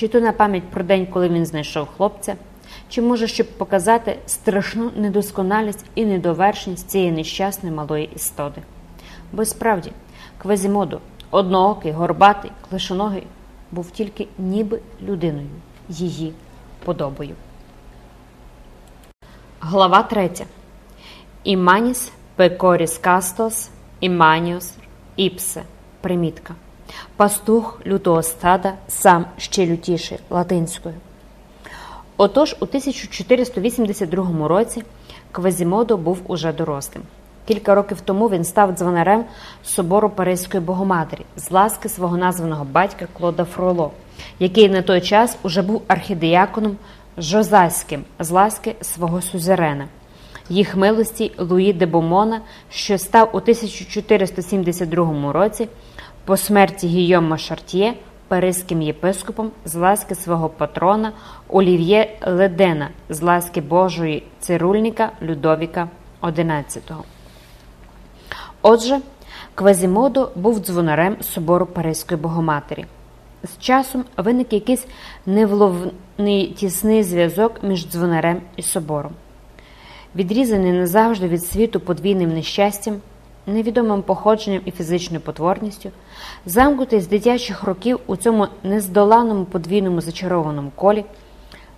чи то на пам'ять про день, коли він знайшов хлопця, чи може, щоб показати страшну недосконалість і недовершеність цієї нещасної малої істоти. Бо справді, Квазімодо, одноокий, горбатий, клишоногий, був тільки ніби людиною, її подобою. Глава 3. Іманіс пекоріс кастос, іманіос іпсе. Примітка. Пастух лютого стада сам ще лютіший латинською. Отож, у 1482 році Квазімодо був уже дорослим. Кілька років тому він став дзвонарем собору Паризької Богоматері з ласки свого названого батька Клода Фроло, який на той час уже був архідіяконом Жозаським з ласки свого сюзерена, їх милості Луї де Бомона, що став у 1472 році по смерті Гійома Шартьє паризьким єпископом з ласки свого патрона Олів'є Ледена з ласки Божої цирульника Людовіка XI. Отже, Квазімодо був дзвонарем собору Паризької Богоматері. З часом виник якийсь невловний тісний зв'язок між дзвонарем і собором. Відрізаний назавжди від світу подвійним нещастям, невідомим походженням і фізичною потворністю, замкнутий з дитячих років у цьому нездоланому подвійному зачарованому колі,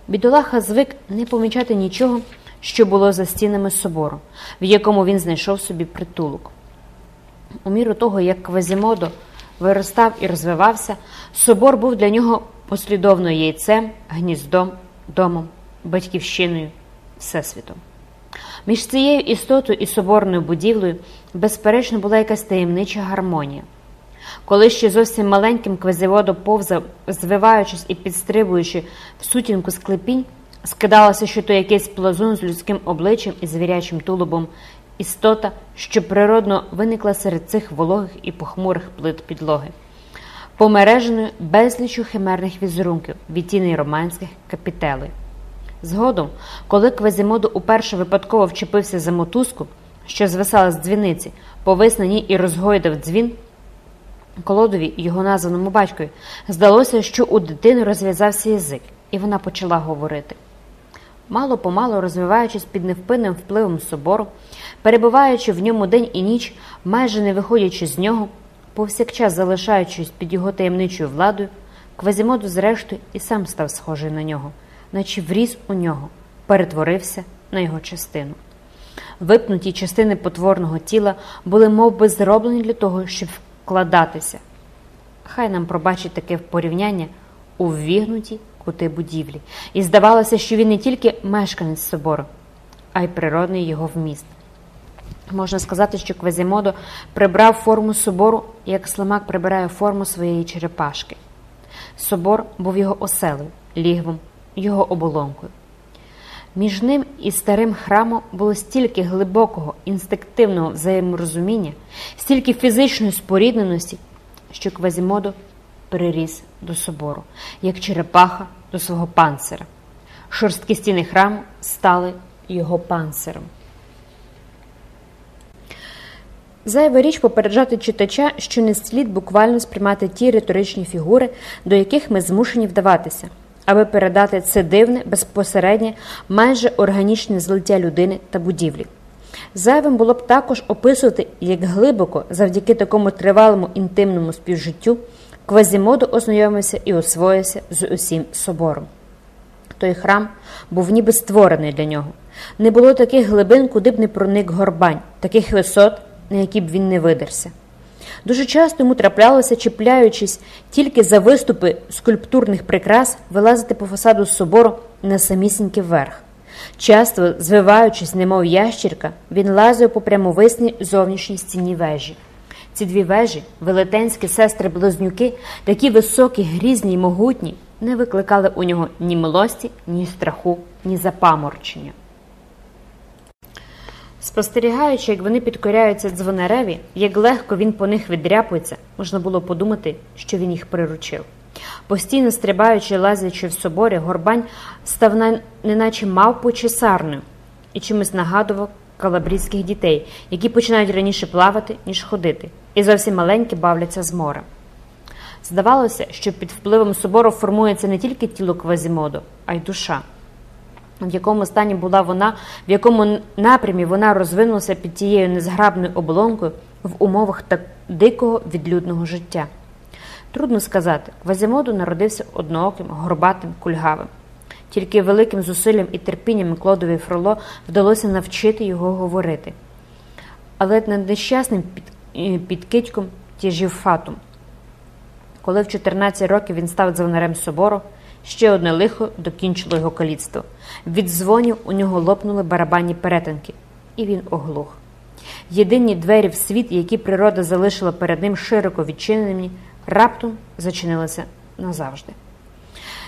бідолаха звик не помічати нічого, що було за стінами собору, в якому він знайшов собі притулок. У міру того, як Квазімодо виростав і розвивався, собор був для нього послідовною яйцем, гніздом, домом, батьківщиною, всесвітом. Між цією істотою і соборною будівлею, безперечно, була якась таємнича гармонія. Коли ще зовсім маленьким квазіводо повзав, звиваючись і підстрибуючи в сутінку склепінь, скидалося, що то якийсь плазун з людським обличчям і звірячим тулубом істота, що природно виникла серед цих вологих і похмурих плит підлоги, помереженою безлічу химерних візерунків, відтіней романських капітелей. Згодом, коли Квазімодо уперше випадково вчепився за мотузку, що звисала з дзвіниці, повис на ній і розгойдав дзвін, колодові його названому батькові, здалося, що у дитини розв'язався язик, і вона почала говорити. Мало помалу розвиваючись під невпинним впливом собору, перебуваючи в ньому день і ніч, майже не виходячи з нього, повсякчас залишаючись під його таємничою владою, Квазімоду, зрештою, і сам став схожий на нього, наче вріс у нього, перетворився на його частину. Випнуті частини потворного тіла були мов би, зроблені для того, щоб вкладатися. Хай нам пробачить таке порівняння у ввігнуті кути будівлі, і здавалося, що він не тільки мешканець собору, а й природний його вміст. Можна сказати, що Квазімодо прибрав форму собору, як слимак прибирає форму своєї черепашки. Собор був його оселею, лігвом, його оболонкою. Між ним і старим храмом було стільки глибокого, інстинктивного взаєморозуміння, стільки фізичної спорідненості, що Квазімодо переріс до собору, як черепаха до свого панцира. Шорсткі стіни храму стали його панциром. Зайва річ попереджати читача, що не слід буквально сприймати ті риторичні фігури, до яких ми змушені вдаватися, аби передати це дивне, безпосереднє, майже органічне злиття людини та будівлі. Зайвим було б також описувати, як глибоко, завдяки такому тривалому інтимному співжиттю, Квазімодо ознайомився і освоївся з усім собором. Той храм був ніби створений для нього. Не було таких глибин, куди б не проник горбань, таких висот, на які б він не видерся. Дуже часто йому траплялося, чіпляючись тільки за виступи скульптурних прикрас, вилазити по фасаду собору на самісінький верх. Часто, звиваючись, немов ящірка, він лазив по прямовисній зовнішній стіні вежі. Ці дві вежі, велетенські сестри-близнюки, такі високі, грізні й могутні, не викликали у нього ні милості, ні страху, ні запаморчення. Спостерігаючи, як вони підкоряються дзвонареві, як легко він по них відряпується, можна було подумати, що він їх приручив. Постійно стрибаючи, лазячи в соборі, горбань став на, неначе мавпу чи сарною і чимось нагадував калабрійських дітей, які починають раніше плавати, ніж ходити, і зовсім маленькі бавляться з морем. Здавалося, що під впливом собору формується не тільки тіло Квазімодо, а й душа. В якому стані була вона, в якому напрямі вона розвинулася під тією незграбною оболонкою в умовах так дикого відлюдного життя. Трудно сказати, Квазімоду народився однооким, горбатим, кульгавим. Тільки великим зусиллям і терпінням Клодові Фроло вдалося навчити його говорити. Але над нещасним під, підкидьком тяжів фатум. Коли в 14 років він став дзвонарем собору, ще одне лихо докінчило його каліцтво. Від дзвонів у нього лопнули барабанні перетинки, і він оглух. Єдині двері в світ, які природа залишила перед ним широко відчиненими, раптом зачинилися назавжди.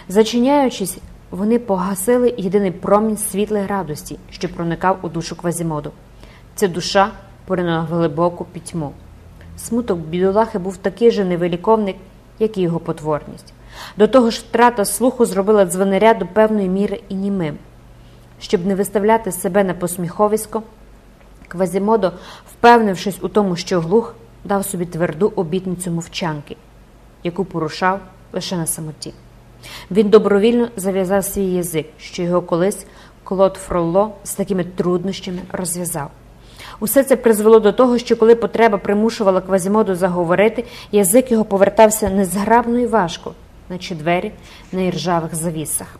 Зачиняючись, вони погасили єдиний промінь світлої радості, що проникав у душу Квазімоду. Ця душа поринула глибоку пітьму. Смуток бідолахи був такий же невиліковник, як і його потворність. До того ж, втрата слуху зробила дзвонаря до певної міри і німим. Щоб не виставляти себе на посміховисько, Квазімодо, впевнившись у тому, що глух, дав собі тверду обітницю мовчанки, яку порушав лише на самоті. Він добровільно зав'язав свій язик, що його колись Клод Фролло з такими труднощами розв'язав. Усе це призвело до того, що коли потреба примушувала Квазімоду заговорити, язик його повертався незграбно і важко, наче двері на іржавих завісах.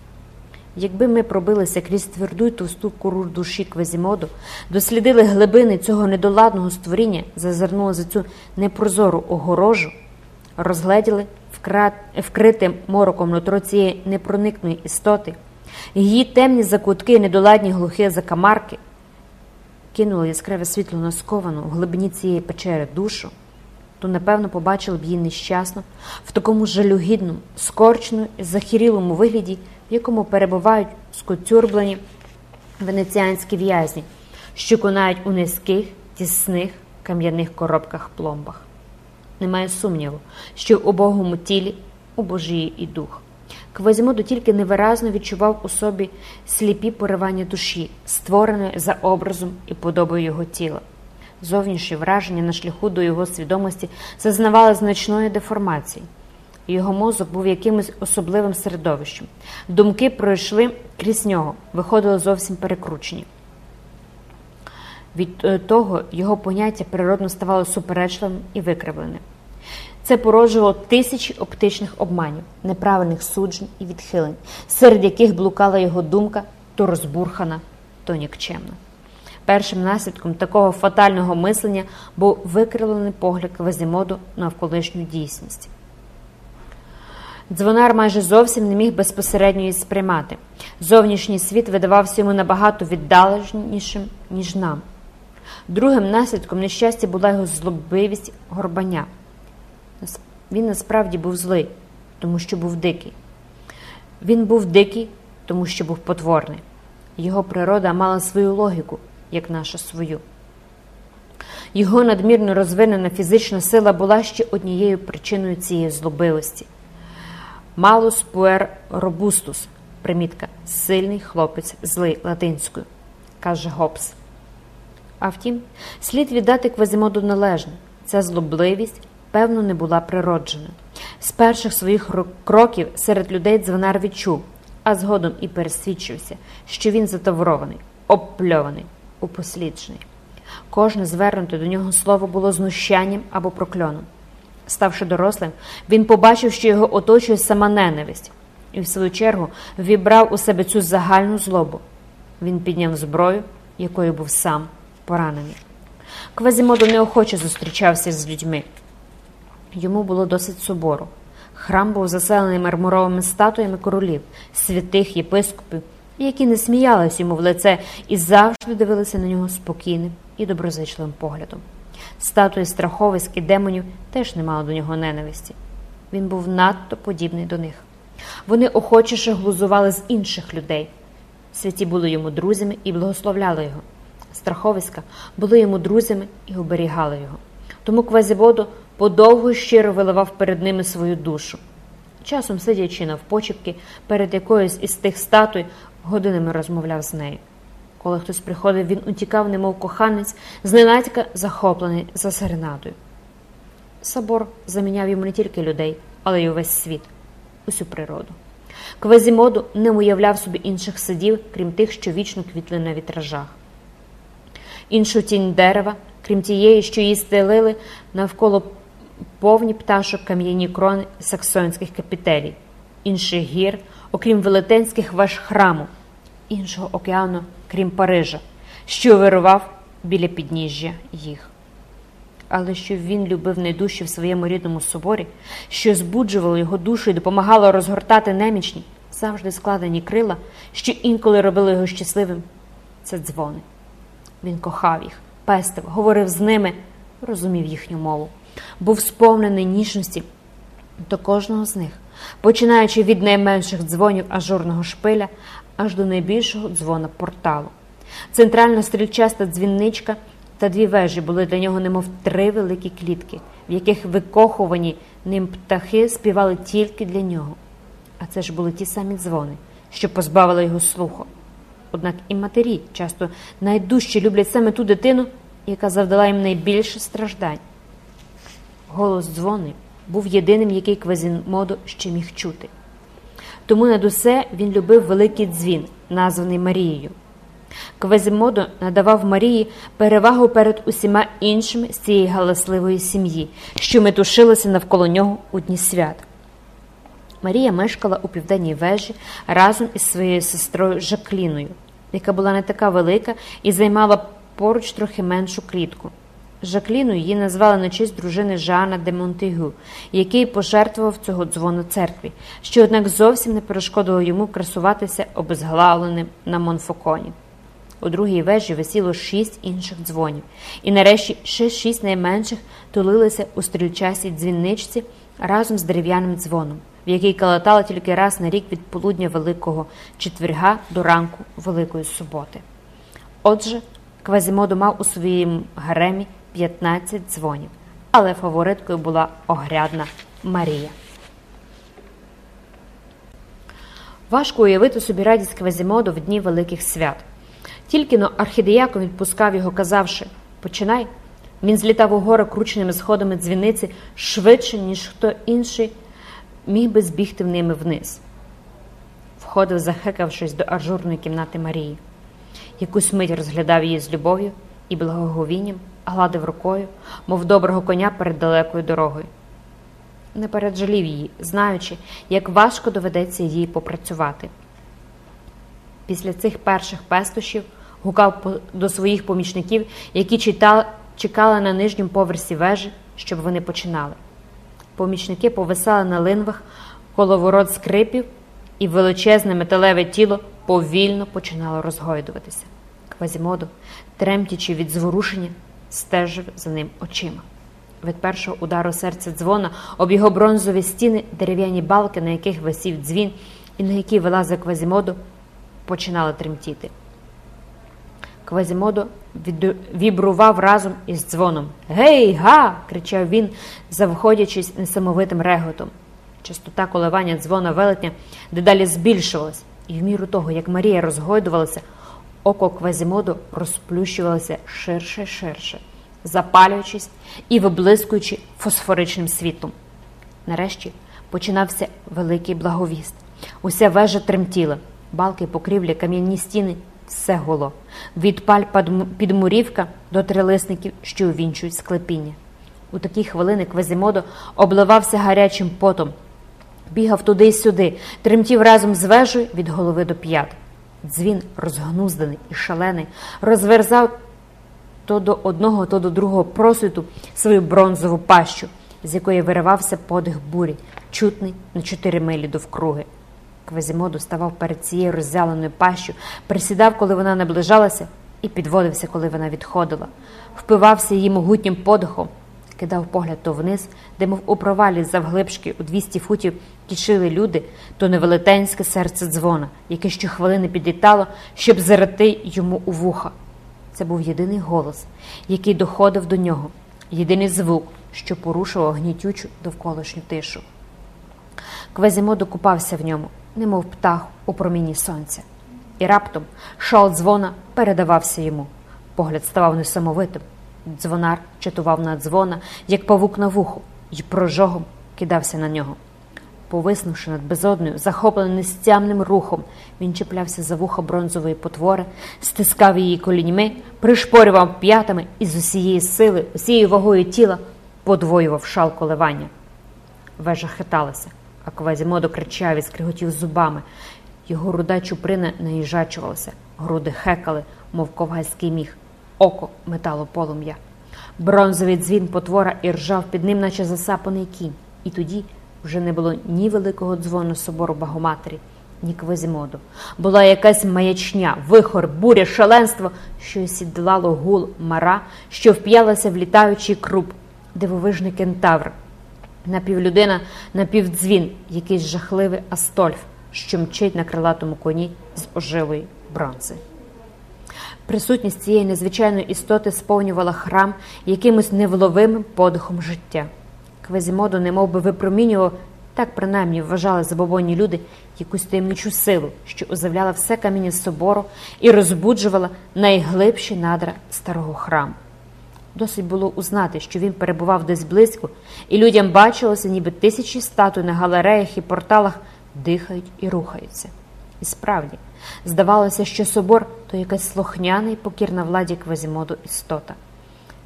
Якби ми пробилися крізь тверду й товсту кору душі Квазімоду, дослідили глибини цього недоладного створіння, зазирнули за цю непрозору огорожу, розгледіли вкрите мороком нутро цієї непроникної істоти, її темні закутки, недоладні глухі закамарки, кинули яскраве світло на сковану в глибині цієї печери душу, то, напевно, побачили б її нещасно в такому жалюгідному, скорченому і захірілому вигляді, в якому перебувають скотюрблені венеціанські в'язні, що конають у низьких, тісних кам'яних коробках пломбах. Немає сумніву, що в убогому тілі убожіє і дух. Квазімоду тільки невиразно відчував у собі сліпі поривання душі, створеної за образом і подобою його тіла. Зовнішні враження на шляху до його свідомості зазнавали значної деформації. Його мозок був якимось особливим середовищем. Думки пройшли крізь нього, виходили зовсім перекручені. Від е, того його поняття природно ставало суперечливим і викривленим. Це породжувало тисячі оптичних обманів, неправильних суджень і відхилень, серед яких блукала його думка то розбурхана, то нікчемна. Першим наслідком такого фатального мислення був викривлений погляд Квазімоду на навколишню дійсність. Дзвонар майже зовсім не міг безпосередньо її сприймати. Зовнішній світ видавався йому набагато віддаленішим, ніж нам. Другим наслідком нещастя була його злобивість горбання. Він насправді був злий, тому що був дикий. Він був дикий, тому що був потворний. Його природа мала свою логіку, як наша свою. Його надмірно розвинена фізична сила була ще однією причиною цієї злобивості. Малус пуер робустус, примітка, сильний хлопець злий латинською, каже Гобс. А втім, слід віддати Квазімоду належне. Ця злобливість, певно, не була природжена. З перших своїх кроків серед людей дзвонар відчув, а згодом і пересвідчився, що він затаврований, обпльований, упосліджений. Кожне звернуте до нього слово було знущанням або прокльоном. Ставши дорослим, він побачив, що його оточує сама ненависть, і, в свою чергу, вібрав у себе цю загальну злобу. Він підняв зброю, якою був сам поранений. Квазімодо неохоче зустрічався з людьми. Йому було досить собору. Храм був заселений мармуровими статуями королів, святих єпископів, які не сміялись йому в лице і завжди дивилися на нього спокійним і доброзичливим поглядом. Статуї страховиськ і демонів теж не мали до нього ненависті. Він був надто подібний до них. Вони охочіше глузували з інших людей. Святі були йому друзями і благословляли його. Страховиська були йому друзями і оберігали його. Тому Квазібодо подовго щиро виливав перед ними свою душу. Часом, сидячи навпочепки, перед якоюсь із тих статуй, годинами розмовляв з нею. Коли хтось приходив, він утікав, немов коханець, зненацька захоплений за серенадою. Собор заміняв йому не тільки людей, але й увесь світ, усю природу. Квазімоду не уявляв собі інших садів, крім тих, що вічно квітли на вітражах. Іншу тінь дерева, крім тієї, що її стелили навколо повні пташок кам'яні крони саксонських капітелій, інших гір, окрім велетенських веж храму, іншого океану, крім Парижа, що вирував біля підніжжя їх. Але що він любив найдужче в своєму рідному соборі, що збуджувало його душу і допомагало розгортати немічні, завжди складені крила, що інколи робили його щасливим, це дзвони. Він кохав їх, пестив, говорив з ними, розумів їхню мову, був сповнений ніжності до кожного з них, починаючи від найменших дзвонів ажурного шпиля аж до найбільшого дзвона порталу. Центральна стрільчаста дзвінничка та дві вежі були для нього, немов три великі клітки, в яких викохувані ним птахи співали тільки для нього. А це ж були ті самі дзвони, що позбавили його слуху. Однак і матері часто найдужче люблять саме ту дитину, яка завдала їм найбільше страждань. Голос дзвони був єдиним, який Квазімодо ще міг чути. Тому над усе він любив великий дзвін, названий Марією. Квазімодо надавав Марії перевагу перед усіма іншими з цієї галасливої сім'ї, що метушилися навколо нього у дні свят. Марія мешкала у південній вежі разом із своєю сестрою Жакліною, яка була не така велика і займала поруч трохи меншу клітку. Жакліною її назвали на честь дружини Жана де Монтегю, який пожертвував цього дзвону церкві, що, однак, зовсім не перешкодило йому красуватися обезглавленим на Монфоконі. У другій вежі висіло шість інших дзвонів, і нарешті ще шість найменших тулилися у стрільчасій дзвінничці разом з дерев'яним дзвоном, в який калатали тільки раз на рік від полудня Великого четверга до ранку Великої суботи. Отже, Квазімодо мав у своїм гаремі 15 дзвонів, але фавориткою була огрядна Марія. Важко уявити собі радість Квазімоду в дні великих свят. Тільки но архідеяком відпускав його, казавши Починай. Він злітав у гори крученими сходами дзвіниці швидше, ніж хто інший міг би збігти в ними вниз. Входив, захекавшись до ажурної кімнати Марії. Якусь мить розглядав її з любов'ю і благоговінням, гладив рукою, мов доброго коня перед далекою дорогою. Не переджалів її, знаючи, як важко доведеться їй попрацювати. Після цих перших пестощів гукав до своїх помічників, які читали, чекали на нижньому поверсі вежі, щоб вони починали. Помічники повисали на линвах коло ворот скрипів, і величезне металеве тіло повільно починало розгойдуватися. Квазімоду, тремтячи від зворушення, стежив за ним очима. Від першого удару серця дзвона об його бронзові стіни, дерев'яні балки, на яких висів дзвін, і на які вилазив Квазімоду, починали тремтіти. Квазімодо вібрував разом із дзвоном. Гей, га! кричав він, завходячись несамовитим реготом. Частота коливання дзвона велетня дедалі збільшувалась, і в міру того, як Марія розгойдувалася, око Квазімоду розплющувалося ширше й ширше, запалюючись і виблискуючи фосфоричним світлом. Нарешті починався великий благовіст. Уся вежа тремтіла, балки, покрівлі, кам'яні стіни все гуло. Від паль підмурівка до трилисників, що увінчують склепіння. У такі хвилини Квазімодо обливався гарячим потом, бігав туди й сюди, тремтів разом з вежею від голови до п'ят. Дзвін, розгнуздений і шалений, розверзав то до одного, то до другого просвіту свою бронзову пащу, з якої виривався подих бурі, чутний на чотири милі довкруги. Квазімоду ставав перед цією роззяленою пащу, присідав, коли вона наближалася, і підводився, коли вона відходила, впивався її могутнім подихом, кидав погляд то вниз, де, мов у провалі завглибшки у 200 футів кішили люди, то невелетенське серце дзвона, яке щохвилини підлітало, щоб зарати йому у вуха. Це був єдиний голос, який доходив до нього, єдиний звук, що порушував гнітючу довколишню тишу. Квазімоду купався в ньому немов птах у проміні сонця. І раптом шал дзвона передавався йому. Погляд ставав несамовитим. Дзвонар чатував на дзвона, як павук на вуху, і прожогом кидався на нього. Повиснувши над безодною, захоплений нестямним рухом, він чіплявся за вуха бронзової потвори, стискав її коліньми, пришпорював п'ятами і з усієї сили, усією вагою тіла подвоював шал коливання. Вежа хиталася, а Квазімодо кричав і скриготів зубами. Його руда чуприна наїжачувалася, груди хекали, мов ковгальський міг, око метало полум'я. Бронзовий дзвін потвора і ржав під ним, наче засапаний кінь, і тоді вже не було ні великого дзвону собору Багоматері, ні Квазімоду. Була якась маячня, вихор, буря, шаленство, що осідлало гул мара, що вп'ялася в літаючий круп, дивовижний кентавр. Напівлюдина, напівдзвін, якийсь жахливий астольф, що мчить на крилатому коні з ожилої бронзи. Присутність цієї незвичайної істоти сповнювала храм якимось невловимим подихом життя. Квазімодо немов би випромінював, так принаймні вважали забобонні люди, якусь таємничу силу, що озавляла все каміння собору і розбуджувала найглибші надра старого храму. Досить було узнати, що він перебував десь близько, і людям бачилося, ніби тисячі статуй на галереях і порталах дихають і рухаються. І справді, здавалося, що собор то якась слухняна і покірна владі Квазімоду істота.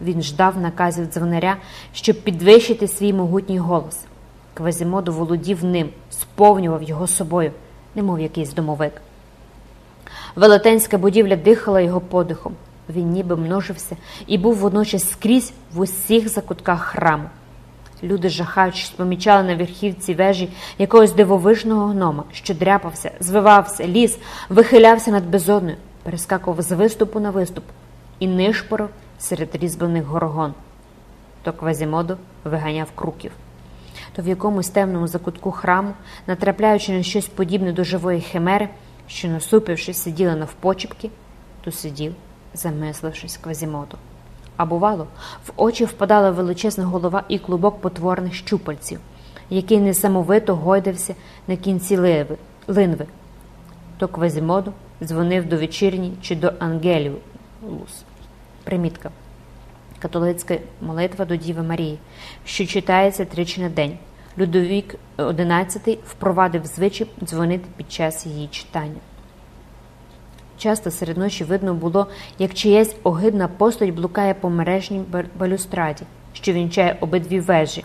Він ждав наказів дзвонаря, щоб підвищити свій могутній голос. Квазімоду володів ним, сповнював його собою, немов якийсь домовик. Велетенська будівля дихала його подихом. Він ніби множився і був водночас скрізь в усіх закутках храму. Люди, жахаючись, помічали на верхівці вежі якогось дивовижного гнома, що дряпався, звивався, ліз, вихилявся над безодною, перескакував з виступу на виступ і нишпорив серед різьблених горогон. То Квазімодо виганяв круків. То в якомусь темному закутку храму, натрапляючи на щось подібне до живої химери, що, насупившись, сиділа навпочіпки, то сидів, замислившись Квазімодо. А бувало, в очі впадала величезна голова і клубок потворних щупальців, який несамовито гойдався на кінці ливи, линви. То Квазімоду дзвонив до вечірні чи до ангелів. Примітка. Католицька молитва до Діви Марії, що читається тричі на день. Людовік XI впровадив звичай дзвонити під час її читання. Часто серед ночі видно було, як чиясь огидна постать блукає по мережній балюстраді, що вінчає обидві вежі,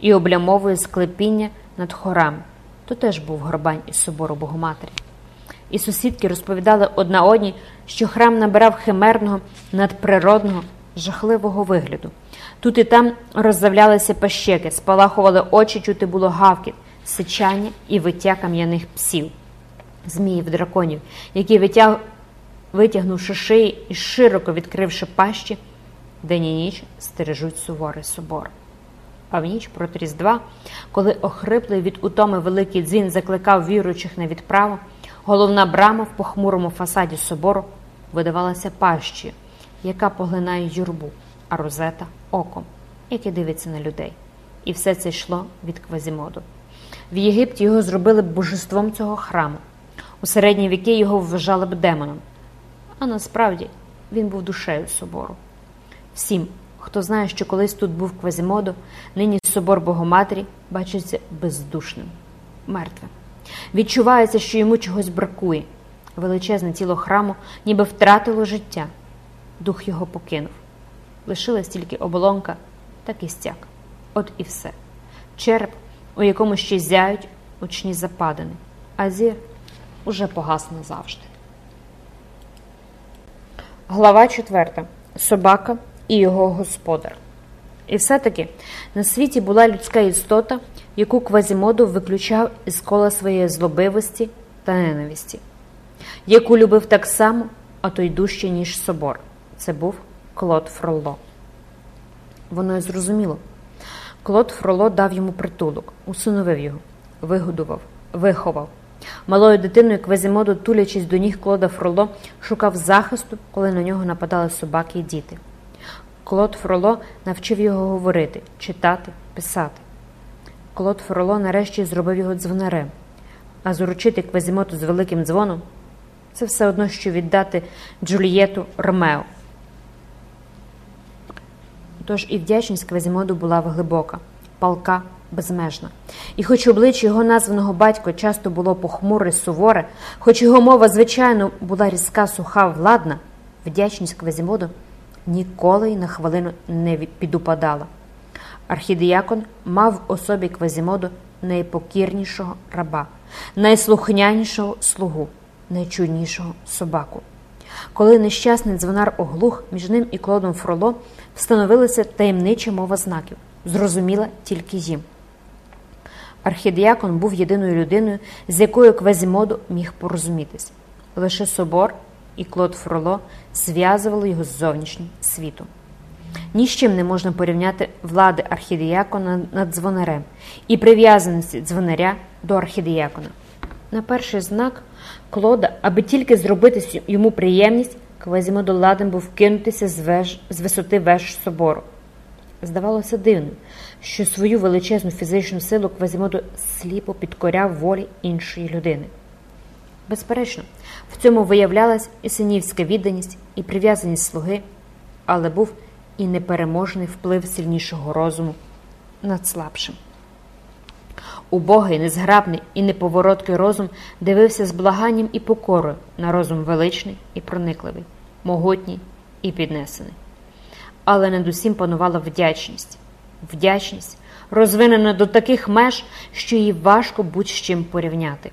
і облямовує склепіння над хорами. То теж був горбань із собору Богоматері. І сусідки розповідали одна одній, що храм набирав химерного, надприродного, жахливого вигляду. Тут і там роззавлялися пащеки, спалахували очі, чути було гавкіт, сичання і виття кам'яних псів, зміїв драконів, які витяг... витягнувши шиї і широко відкривши пащі, день і ніч стережуть суворий собор. А в ніч проти Різдва, коли охриплий від утоми великий дзвін закликав віруючих на відправу, головна брама в похмурому фасаді собору видавалася пащі, яка поглинає юрбу, а розета оком, який дивиться на людей. І все це йшло від Квазімоду. В Єгипті його зробили б божеством цього храму. У середні віки його вважали б демоном. А насправді він був душею собору. Всім, хто знає, що колись тут був Квазімодо, нині собор Богоматері бачиться бездушним, мертвим. Відчувається, що йому чогось бракує. Величезне тіло храму ніби втратило життя. Дух його покинув. Лишилась тільки оболонка та кістяк. От і все. Череп, у якому ще зяють очні западини, а зір уже погас назавжди. Глава 4. Собака і його господар. І все-таки на світі була людська істота, яку Квазімодов виключав із кола своєї злобивості та ненависті, яку любив так само, а то й дужче, ніж собор. Це був Клод Фролло. Воно й зрозуміло. Клод Фроло дав йому притулок, усиновив його, вигодував, виховав. Малою дитиною Квазімодо, тулячись до ніг Клода Фроло, шукав захисту, коли на нього нападали собаки і діти. Клод Фроло навчив його говорити, читати, писати. Клод Фроло нарешті зробив його дзвонарем, а заручити Квазімодо з великим дзвоном це все одно, що віддати Джулієту Ромео. Тож і вдячність Квазімоду була глибока, палка, безмежна. І хоч обличчя його названого батька часто було похмуре, суворе, хоч його мова, звичайно, була різка, суха, владна, вдячність Квазімоду ніколи й на хвилину не підупадала. Архідіякон мав в особі Квазімоду найпокірнішого раба, найслухнянішого слугу, найчуднішого собаку. Коли нещасний дзвонар оглух, між ним і Клодом Фроло встановилася таємнича мова знаків, зрозуміла тільки їм. Архідіакон був єдиною людиною, з якою Квазімоду міг порозумітись. Лише собор і Клод Фроло зв'язували його з зовнішнім світом. Ні з чим не можна порівняти влади архідіякона над дзвонарем і прив'язаності дзвонаря до архідіякона. На перший знак Клода, аби тільки зробити йому приємність, Квазімодо ладен був кинутися з, веж, з висоти веж собору. Здавалося дивним, що свою величезну фізичну силу Квазімодо сліпо підкоряв волі іншої людини. Безперечно, в цьому виявлялась і синівська відданість, і прив'язаність слуги, але був і непереможний вплив сильнішого розуму над слабшим. Убогий, незграбний і неповороткий розум дивився з благанням і покорою на розум величний і проникливий, могутній і піднесений. Але над усім панувала вдячність, вдячність, розвинена до таких меж, що її важко будь з чим порівняти.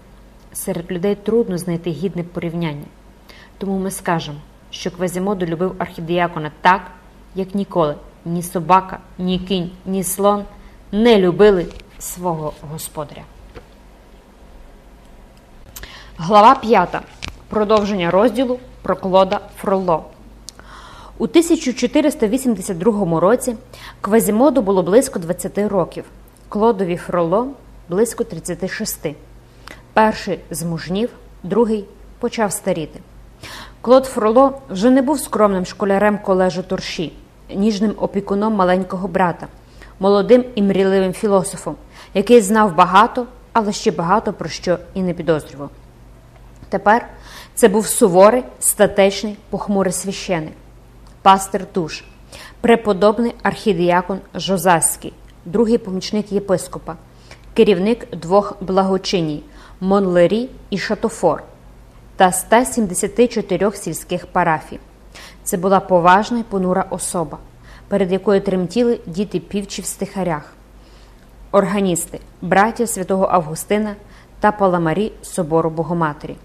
Серед людей трудно знайти гідне порівняння. Тому ми скажемо, що Квазімоду любив архідіякона так, як ніколи ні собака, ні кінь, ні слон не любили свого господаря. Глава 5. Продовження розділу про Клода Фроло. У 1482 році Квазімоду було близько 20 років, Клодові Фроло близько 36. Перший змужнів, другий почав старіти. Клод Фроло вже не був скромним школярем колежу Торші, ніжним опікуном маленького брата, молодим і мрійливим філософом, який знав багато, але ще багато про що і не підозрював. Тепер це був суворий, статечний, похмурий священик, пастир Туш, преподобний архідіякон Жозаський, другий помічник єпископа, керівник двох благочиній Монлері і Шатофор та 174 сільських парафій. Це була поважна й понура особа, перед якою тремтіли діти півчі в стихарях, органісти, браття святого Августина та паламарі собору Богоматері.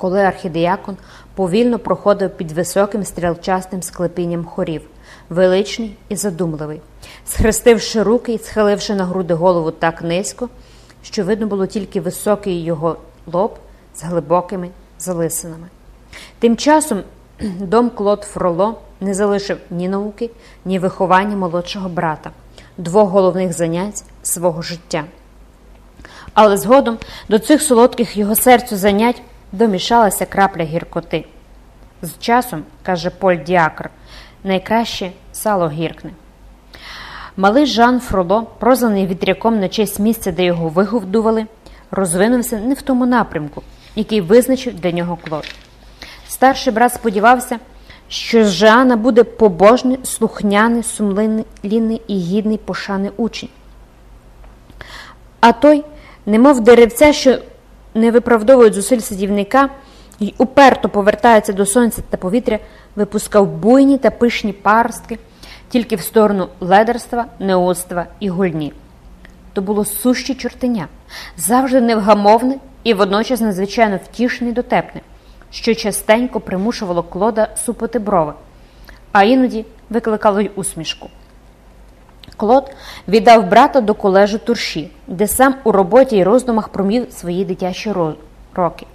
Коли архідеякон повільно проходив під високим стрілчастим склепінням хорів, величний і задумливий, схрестивши руки і схиливши на груди голову так низько, що видно було тільки високий його лоб з глибокими залисинами. Тим часом дом Клод Фроло не залишив ні науки, ні виховання молодшого брата, двох головних занять свого життя. Але згодом до цих солодких його серцю занять домішалася крапля гіркоти. З часом, каже Поль Діакр, найкраще сало гіркне. Малий Жан Фроло, прозваний вітряком на честь місця, де його виговдували, розвинувся не в тому напрямку, який визначив для нього Клод. Старший брат сподівався, що з Жана буде побожний, слухняний, сумлінний і гідний пошани учень. А той, немов деревця, що не виправдовують зусиль садівника і уперто повертаються до сонця та повітря, випускав буйні та пишні паростки тільки в сторону ледерства, неоцтва і гульні. То було суще чортеня, завжди невгамовне і водночас надзвичайно втішне і дотепне, що частенько примушувало клода супити брови, а іноді викликало й усмішку. Клод віддав брата до колежу турші, де сам у роботі й роздумах промів свої дитячі роки.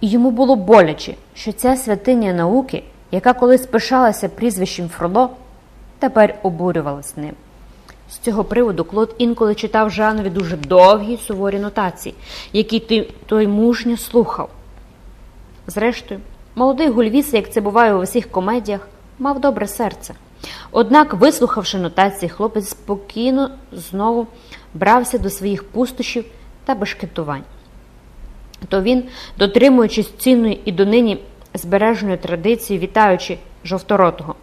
І йому було боляче, що ця святиня науки, яка колись пишалася прізвищем Фроло, тепер обурювалась ним. З цього приводу Клод інколи читав Жанові дуже довгі суворі нотації, які той мужньо слухав. Зрештою, молодий гульвіс, як це буває у усіх комедіях, мав добре серце. Однак, вислухавши нотації, хлопець спокійно знову брався до своїх пустощів та бешкетувань. То він, дотримуючись цінної і донині збереженої традиції, вітаючи жовторотого,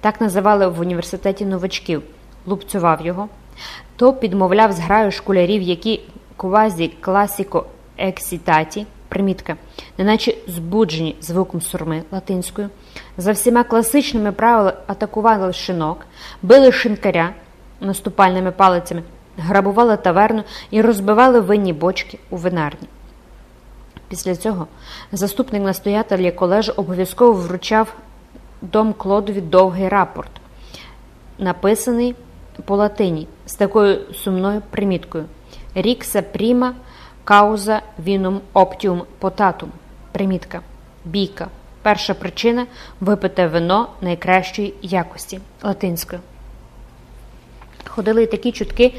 так називали в університеті новачків, лупцював його, то підмовляв зграю школярів, які квазі класіко ексітаті, примітка, неначе збуджені звуком сурми латинською, за всіма класичними правилами атакували шинок, били шинкаря наступальними палицями, грабували таверну і розбивали винні бочки у винарні. Після цього заступник настоятеля колежу обов'язково вручав дом Клодові довгий рапорт, написаний по латині з такою сумною приміткою. Рікса пріма кауза вінум оптіум потатум. Примітка. Бійка. Перша причина випите вино найкращої якості латинською. Ходили такі чутки,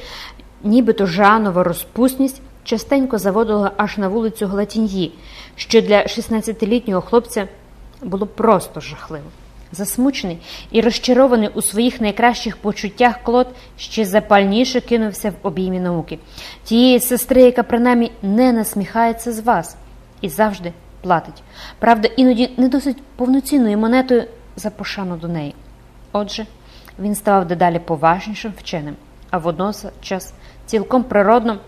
нібито жанова розпусність частенько заводила аж на вулицю Глатіньї, що для 16-літнього хлопця було просто жахливо. Засмучений і розчарований у своїх найкращих почуттях Клод ще запальніше кинувся в обіймі науки, тієї сестри, яка принаймні не насміхається з вас і завжди платить. Правда, іноді не досить повноцінною монетою за пошану до неї. Отже, він ставав дедалі поважнішим вченим, а водночас цілком природно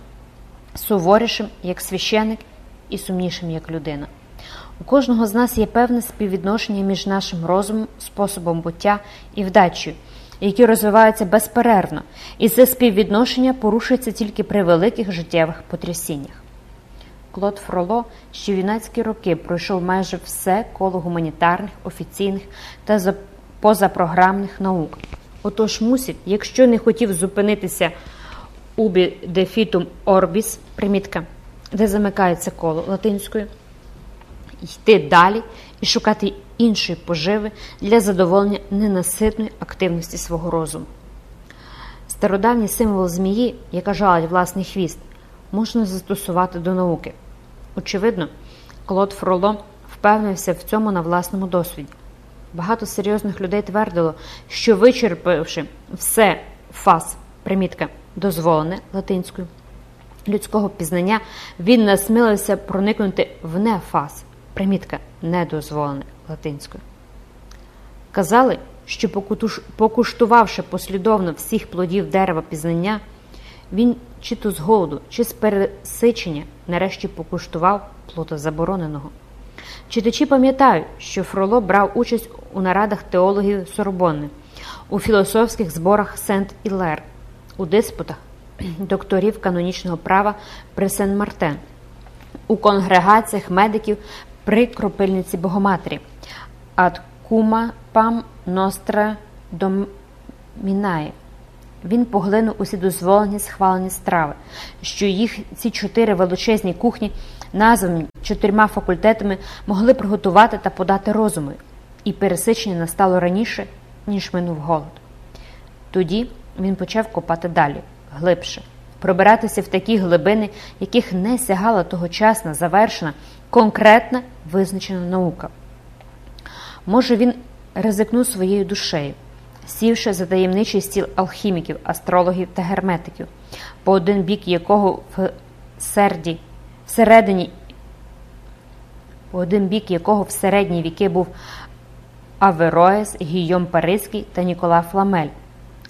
суворішим як священик і сумнішим як людина. У кожного з нас є певне співвідношення між нашим розумом, способом буття і вдачею, які розвиваються безперервно, і це співвідношення порушується тільки при великих життєвих потрясіннях. Клод Фроло ще в юнацькі роки пройшов майже все коло гуманітарних, офіційних та позапрограмних наук. Отож мусить, якщо не хотів зупинитися убі дефітум орбіс, примітка, де замикається коло латинською, йти далі і шукати іншої поживи для задоволення ненаситної активності свого розуму. Стародавній символ змії, яка жалить власний хвіст, можна застосувати до науки. Очевидно, Клод Фроло впевнився в цьому на власному досвіді. Багато серйозних людей твердило, що вичерпавши все фас, примітка, дозволене латинською людського пізнання, він насмілився проникнути в нефас, примітка недозволене латинською. Казали, що покуштувавши послідовно всіх плодів дерева пізнання, він чи то з голоду, чи з пересичення нарешті покуштував плода забороненого. Читачі пам'ятають, що Фроло брав участь у нарадах теологів Сорбонни, у філософських зборах Сент Ілер, у диспутах докторів канонічного права при Сен Мартен, у конгрегаціях медиків при кропильниці Богоматері, ад кума пам ностра домінає. Він поглинув усі дозволені схвалені страви, що їх ці чотири величезні кухні, названі чотирма факультетами, могли приготувати та подати розумою, і пересичення настало раніше, ніж минув голод. Тоді він почав копати далі, глибше, пробиратися в такі глибини, яких не сягала тогочасна, завершена, конкретна визначена наука. Може, він ризикнув своєю душею сівши за таємничий стіл алхіміків, астрологів та герметиків, по один бік якого в серді, всередині, по один бік якого в середні віки був Авероес, Гійом Паризький та Нікола Фламель,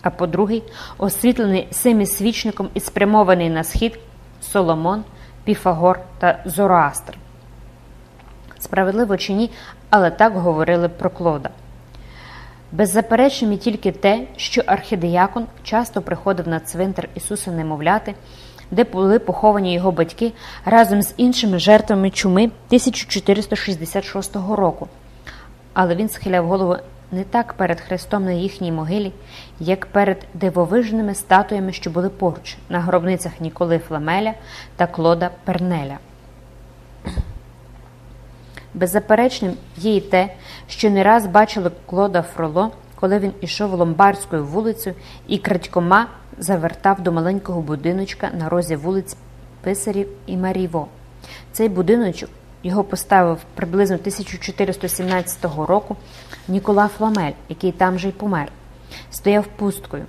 а по другий освітлений семисвічником і спрямований на схід Соломон, Піфагор та Зороастр. Справедливо чи ні, але так говорили про Клода. Беззаперечним і тільки те, що архідеякон часто приходив на цвинтар Ісуса Немовляти, де були поховані його батьки разом з іншими жертвами чуми 1466 року. Але він схиляв голову не так перед Христом на їхній могилі, як перед дивовижними статуями, що були поруч на гробницях Ніколи Фламеля та Клода Пернеля. Беззаперечним є й те, що не раз бачили Клода Фроло, коли він ішов ломбардською вулицею і крадькома завертав до маленького будиночка на розі вулиць Писарів і Маріво. Цей будиночок його поставив приблизно 1417 року Нікола Фламель, який там же й помер, стояв пусткою.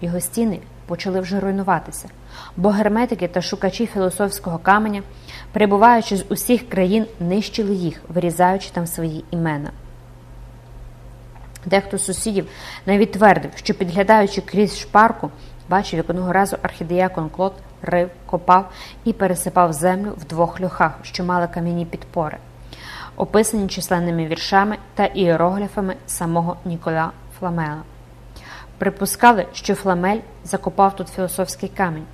Його стіни почали вже руйнуватися, бо герметики та шукачі філософського каменя, прибуваючи з усіх країн, нищили їх, вирізаючи там свої імена. Дехто з сусідів навіть твердив, що підглядаючи крізь шпарку, бачив, як одного разу архідіякон Клод рив, копав і пересипав землю в двох льохах, що мали кам'яні підпори, описані численними віршами та іерогліфами самого Ніколя Фламела. Припускали, що Фламель закопав тут філософський камінь.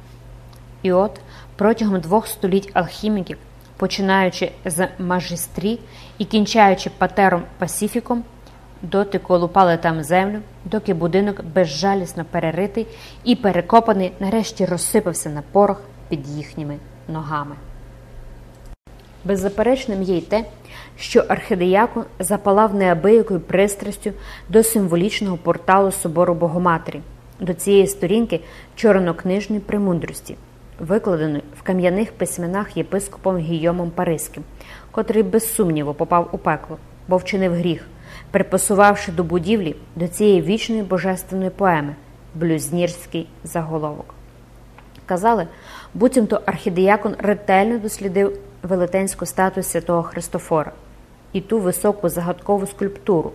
І от протягом двох століть алхіміків, починаючи з мажестрі і кінчаючи патером Пасіфіком, доти колупали там землю, доки будинок безжалісно переритий і перекопаний, нарешті розсипався на порох під їхніми ногами. Беззаперечним є й те, що архидеякон запалав неабиякою пристрастю до символічного порталу собору Богоматері, до цієї сторінки чорнокнижної премудрості, викладеної в кам'яних письменах єпископом Гійомом Паризьким, котрий без сумніву попав у пекло, бо вчинив гріх, припасувавши до будівлі до цієї вічної божественної поеми блюзнірський заголовок. Казали, буцімто архідеякон ретельно дослідив велетенську статую святого Христофора і ту високу загадкову скульптуру,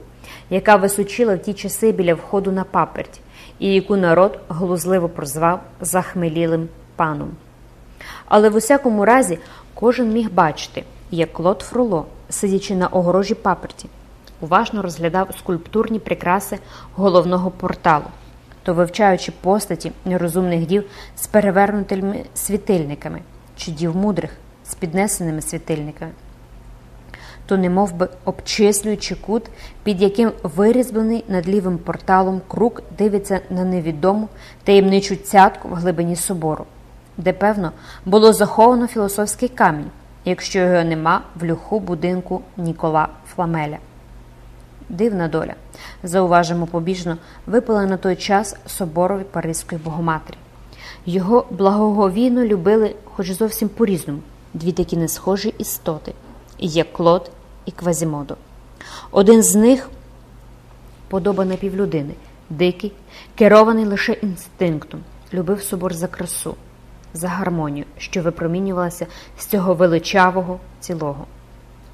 яка височила в ті часи біля входу на паперть, і яку народ глузливо прозвав захмелілим паном. Але в усякому разі кожен міг бачити, як Клод Фроло, сидячи на огорожі паперті, уважно розглядав скульптурні прикраси головного порталу то вивчаючи постаті нерозумних дів з перевернутими світильниками чи дів мудрих з піднесеними світильниками, то немов би обчислюючи кут, під яким вирізблений над лівим порталом круг дивиться на невідому таємничу цятку в глибині собору, де, певно, було заховано філософський камінь, якщо його нема в люху будинку Нікола Фламеля. Дивна доля, зауважимо побіжно, випала на той час соборові Паризької Богоматері. Його благоговійно любили, хоч зовсім по-різному, дві такі несхожі істоти як Клод і Квазімодо. Один з них подоба напівлюдини, дикий, керований лише інстинктом, любив собор за красу, за гармонію, що випромінювалася з цього величавого цілого.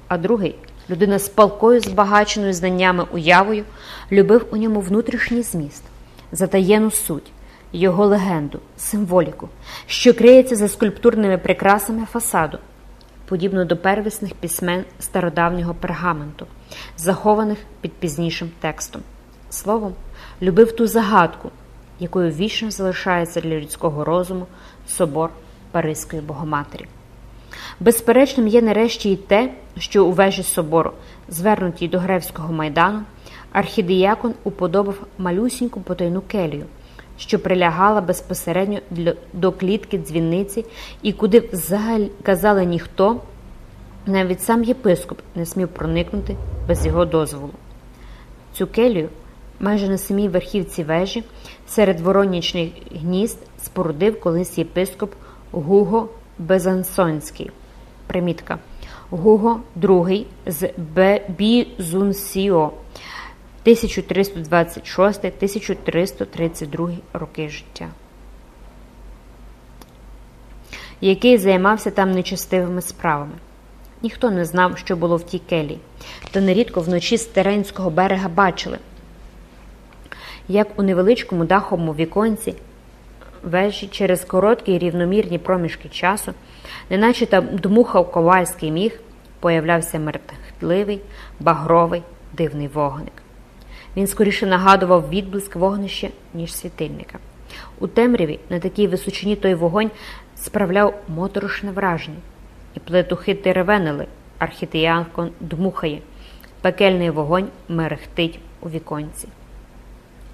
А другий людина з палкою, збагаченою знаннями уявою, любив у ньому внутрішній зміст, затаєну суть, його легенду, символіку, що криється за скульптурними прикрасами фасаду, подібно до первісних письмен стародавнього пергаменту, захованих під пізнішим текстом. Словом, любив ту загадку, якою вічно залишається для людського розуму собор Паризької Богоматері. Безперечним є нарешті й те, що у вежі собору, звернутій до Гревського майдану, архідіякон уподобав малюсіньку потайну келію, що прилягала безпосередньо до клітки дзвіниці і куди взагалі казали ніхто, навіть сам єпископ не смів проникнути без його дозволу. Цю келію майже на самій верхівці вежі серед воронячних гнізд спорудив колись єпископ Гуго Безансонський. Примітка. Гуго II з Бізунсіо 1326-1332 роки життя, який займався там нечестивими справами. Ніхто не знав, що було в тій келії, та нерідко вночі з Теренського берега бачили, як у невеличкому даховому віконці вежі через короткі і рівномірні проміжки часу, неначе там дмухав ковальський міг, появлявся мертвливий, багровий, дивний вогник. Він скоріше нагадував відблиск вогнища, ніж світильника. У темряві на такій височині той вогонь справляв моторошне враження, і плетухи теревенили, архітеянкон дмухає, пекельний вогонь мерехтить у віконці.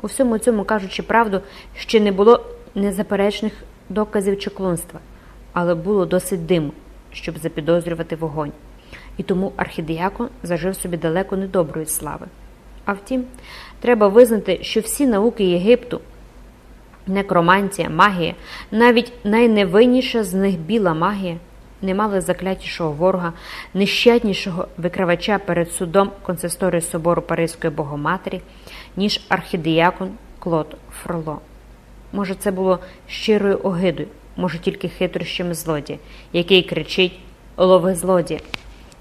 У всьому цьому, кажучи правду, ще не було незаперечних доказів чеклунства, але було досить диму, щоб запідозрювати вогонь, і тому архідіякон зажив собі далеко недоброї слави. А втім, треба визнати, що всі науки Єгипту, некромантія, магія, навіть найневинніша з них біла магія, не мали заклятішого ворога, нещаднішого викривача перед судом консисторії собору Паризької Богоматері, ніж архідіякон Клод Фроло. Може, це було щирою огидою, може, тільки хитрощами злодія, який кричить Лови злодія.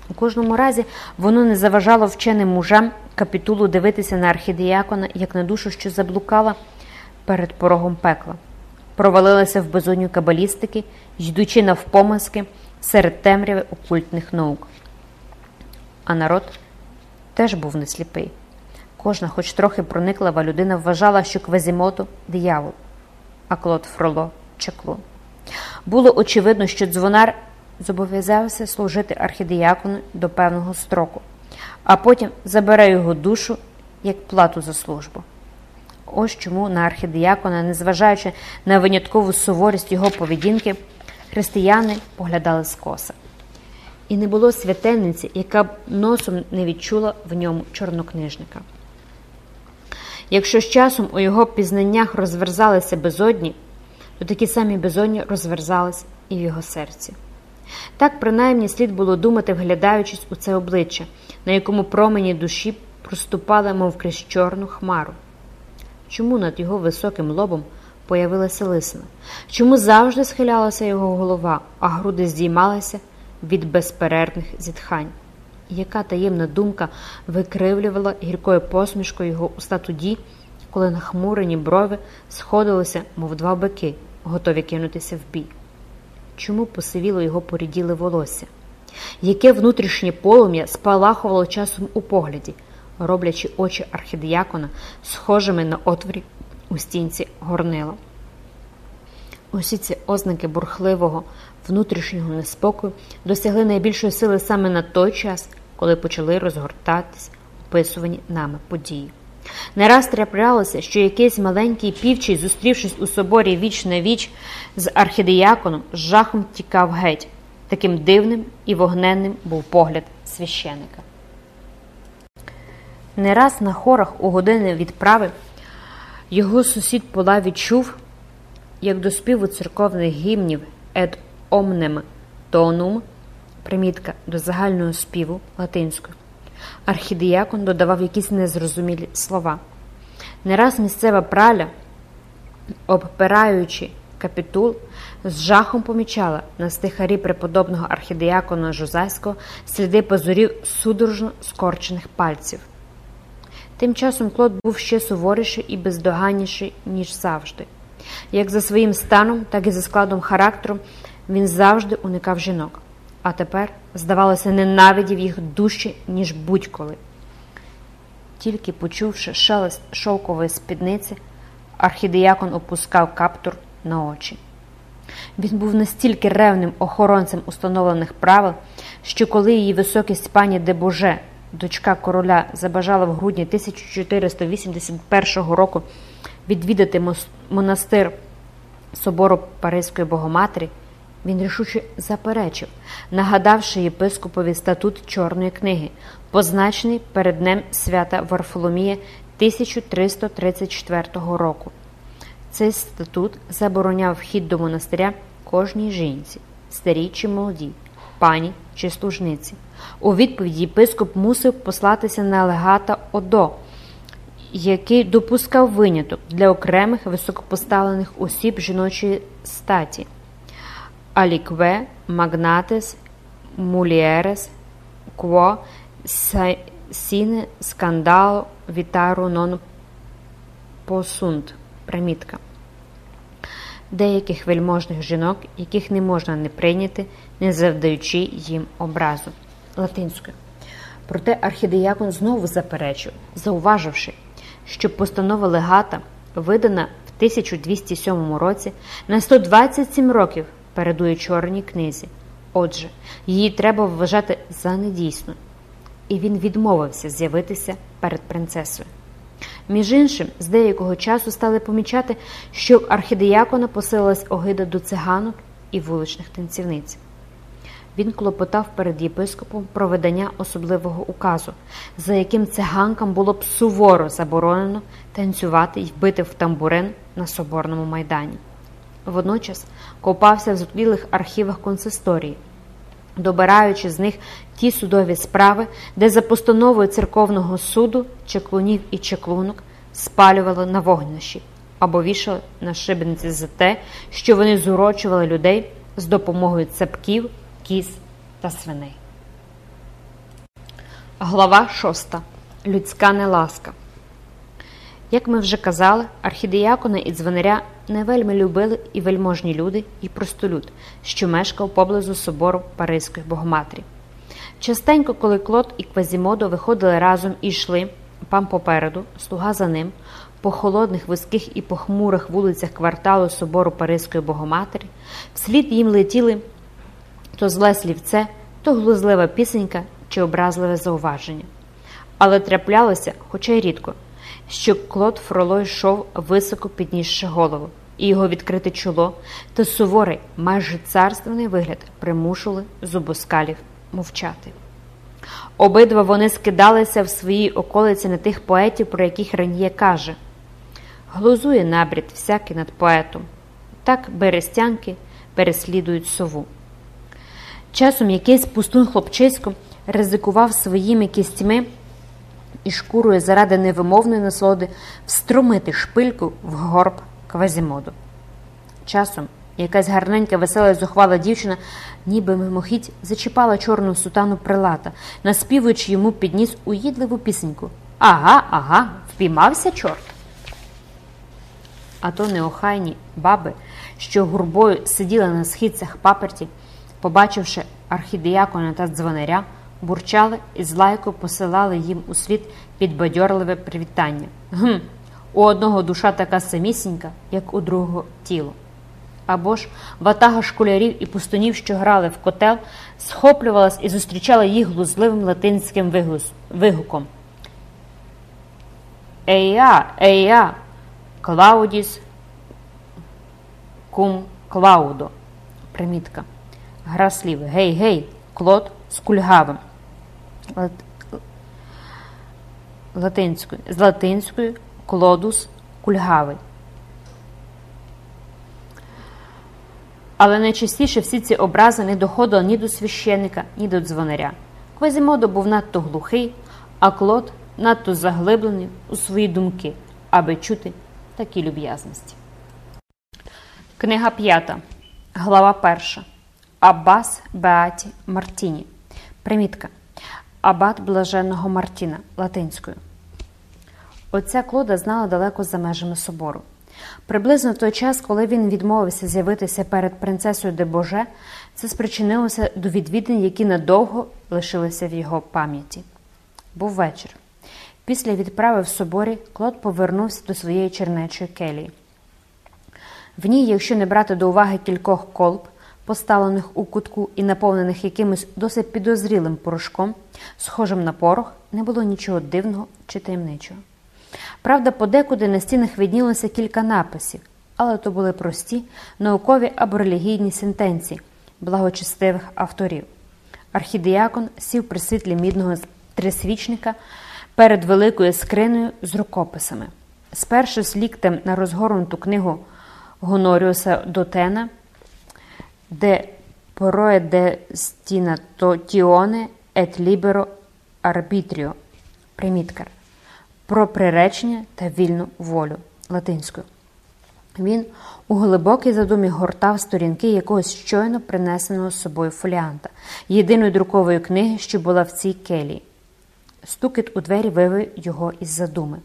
У кожному разі воно не заважало вченим мужам капітулу дивитися на архідіякона як на душу, що заблукала перед порогом пекла. провалилися в безодню кабалістики, йдучи навпомазки серед темряви окультних наук. А народ теж був не сліпий. Кожна, хоч трохи прониклива людина, вважала, що Квазімото диявол, а Клод Фроло чеклун. Було очевидно, що дзвонар зобов'язався служити архідіякону до певного строку, а потім забере його душу як плату за службу. Ось чому на архідіякона, незважаючи на виняткову суворість його поведінки, християни поглядали скоса. І не було святельниці, яка б носом не відчула в ньому чорнокнижника. Якщо з часом у його пізнаннях розверзалися безодні, то такі самі безодні розверзались і в його серці. Так, принаймні, слід було думати, вглядаючись у це обличчя, на якому промені душі проступали, мов крізь чорну хмару. Чому над його високим лобом появилася лисина? Чому завжди схилялася його голова, а груди здіймалися від безперервних зітхань? Яка таємна думка викривлювала гіркою посмішкою його уста тоді, коли нахмурені брови сходилися, мов два бики, готові кинутися в бій? Чому посивіло його поріділи волосся? Яке внутрішнє полум'я спалахувало часом у погляді, роблячи очі архідіякона схожими на отворі у стінці горнила? Усі ці ознаки бурхливого внутрішнього неспокою досягли найбільшої сили саме на той час, коли почали розгортатись описувані нами події. Не раз траплялося, що якийсь маленький півчий, зустрівшись у соборі віч на віч з архідіяконом, з жахом тікав геть. Таким дивним і вогненним був погляд священика. Не раз на хорах у години відправи його сусід Пола відчув, як до співу церковних гімнів ед омнем тонум, примітка до загального співу латинською. Архідіякон додавав якісь незрозумілі слова. Не раз місцева праля, обпираючи капітул, з жахом помічала на стихарі преподобного архідіякона Жозайського сліди позорів судорожно скорчених пальців. Тим часом Клод був ще суворіший і бездоганніший, ніж завжди. Як за своїм станом, так і за складом характеру він завжди уникав жінок а тепер, здавалося, ненавидів їх дужче, ніж будь-коли. Тільки почувши шелест шовкової спідниці, архідіякон опускав каптур на очі. Він був настільки ревним охоронцем установлених правил, що коли її високість пані Дебоже, дочка короля, забажала в грудні 1481 року відвідати монастир собору Паризької Богоматері, він рішуче заперечив, нагадавши єпископові статут Чорної книги, позначений перед днем свята Варфоломія 1334 року. Цей статут забороняв вхід до монастиря кожній жінці, старій чи молодій, пані чи служниці. У відповіді єпископ мусив послатися на легата Одо, який допускав виняток для окремих високопоставлених осіб жіночої статі alique magnates mulieres quo sine scandalo vitaru non possunt. Примітка. Деяких вельможних жінок, яких не можна не прийняти, не завдаючи їм образу латинською. Проте архідеякон знову заперечив, зауваживши, що постанова легата, видана в 1207 році, на 127 років передує чорній книзі. Отже, її треба вважати за недійсну. І він відмовився з'явитися перед принцесою. Між іншим, з деякого часу стали помічати, що в архідеякона посилилась огида до циганок і вуличних танцівниць. Він клопотав перед єпископом про видання особливого указу, за яким циганкам було б суворо заборонено танцювати й вбити в тамбурин на соборному майдані. Водночас копався в зутлілих архівах консисторії, добираючи з них ті судові справи, де за постановою церковного суду чеклунів і чеклунок спалювали на вогнищі або вішали на шибениці за те, що вони зурочували людей з допомогою цепків, кіз та свиней. Глава 6. Людська неласка. Як ми вже казали, архідіякона і дзвонаря не вельми любили і вельможні люди, і простолюд, що мешкав поблизу собору Паризької Богоматрі. Частенько, коли Клод і Квазімодо виходили разом і йшли, пан попереду, слуга за ним, по холодних, вузьких і похмурих вулицях кварталу собору Паризької Богоматері, вслід їм летіли то зле слівце, то глузлива пісенька чи образливе зауваження. Але траплялося, хоча й рідко, що Клод Фроло йшов високо піднісши голову, і його відкрите чоло та суворий, майже царственний вигляд примушували зубоскалів мовчати. Обидва вони скидалися в своїй околиці на тих поетів, про яких Рен'є каже глузує набрід всякий над поетом. Так берестянки переслідують сову. Часом якийсь пустун хлопчисько ризикував своїми кістьми і шкурою заради невимовної насолоди встромити шпильку в горб квазімоду. Часом якась гарненька, весела, зухвала дівчина, ніби мимохідь зачіпала чорну сутану прилата, наспівуючи йому підніс уїдливу пісеньку. Ага, ага, впіймався чорт. А то неохайні баби, що гурбою сиділи на східцях паперті, побачивши архідіякона та дзвонаря, бурчали і з лайкою посилали їм у слід підбадьорливе привітання. Гм, у одного душа така самісінька, як у другого тіло. Або ж ватага школярів і пустунів, що грали в котел, схоплювалась і зустрічала їх глузливим латинським вигуком. Ея, ея, Клаудіс кум Клаудо. Примітка. Гра слів. Гей, гей, клод з кульгавим. Латинською. З латинською клодус кульгавий. Але найчастіше всі ці образи не доходили ні до священика, ні до дзвонаря. Квазімодо був надто глухий, а клод надто заглиблений у свої думки, аби чути такі люб'язності. Книга п'ята. Глава перша. Аббас Беаті Мартіні. Примітка. Абат блаженного Мартіна латинською. Отця Клода знала далеко за межами собору. Приблизно в той час, коли він відмовився з'явитися перед принцесою де Боже, це спричинилося до відвідин, які надовго лишилися в його пам'яті. Був вечір. Після відправи в соборі Клод повернувся до своєї чернечої келії. В ній, якщо не брати до уваги кількох колб, поставлених у кутку і наповнених якимось досить підозрілим порошком, схожим на порох, не було нічого дивного чи таємничого. Правда, подекуди на стінах виднілося кілька написів, але то були прості, наукові або релігійні сентенції благочестивих авторів. Архідіакон сів при світлі мідного трисвічника перед великою скриною з рукописами. Сперши з ліктем на розгорнуту книгу Гоноріуса Дотена, De praedestinatione et libero arbitrio, примітка, про приречення та вільну волю латинською. Він у глибокій задумі гортав сторінки якогось щойно принесеного з собою фоліанта, єдиної друкової книги, що була в цій келії. Стукіт у двері вивив його із задуми.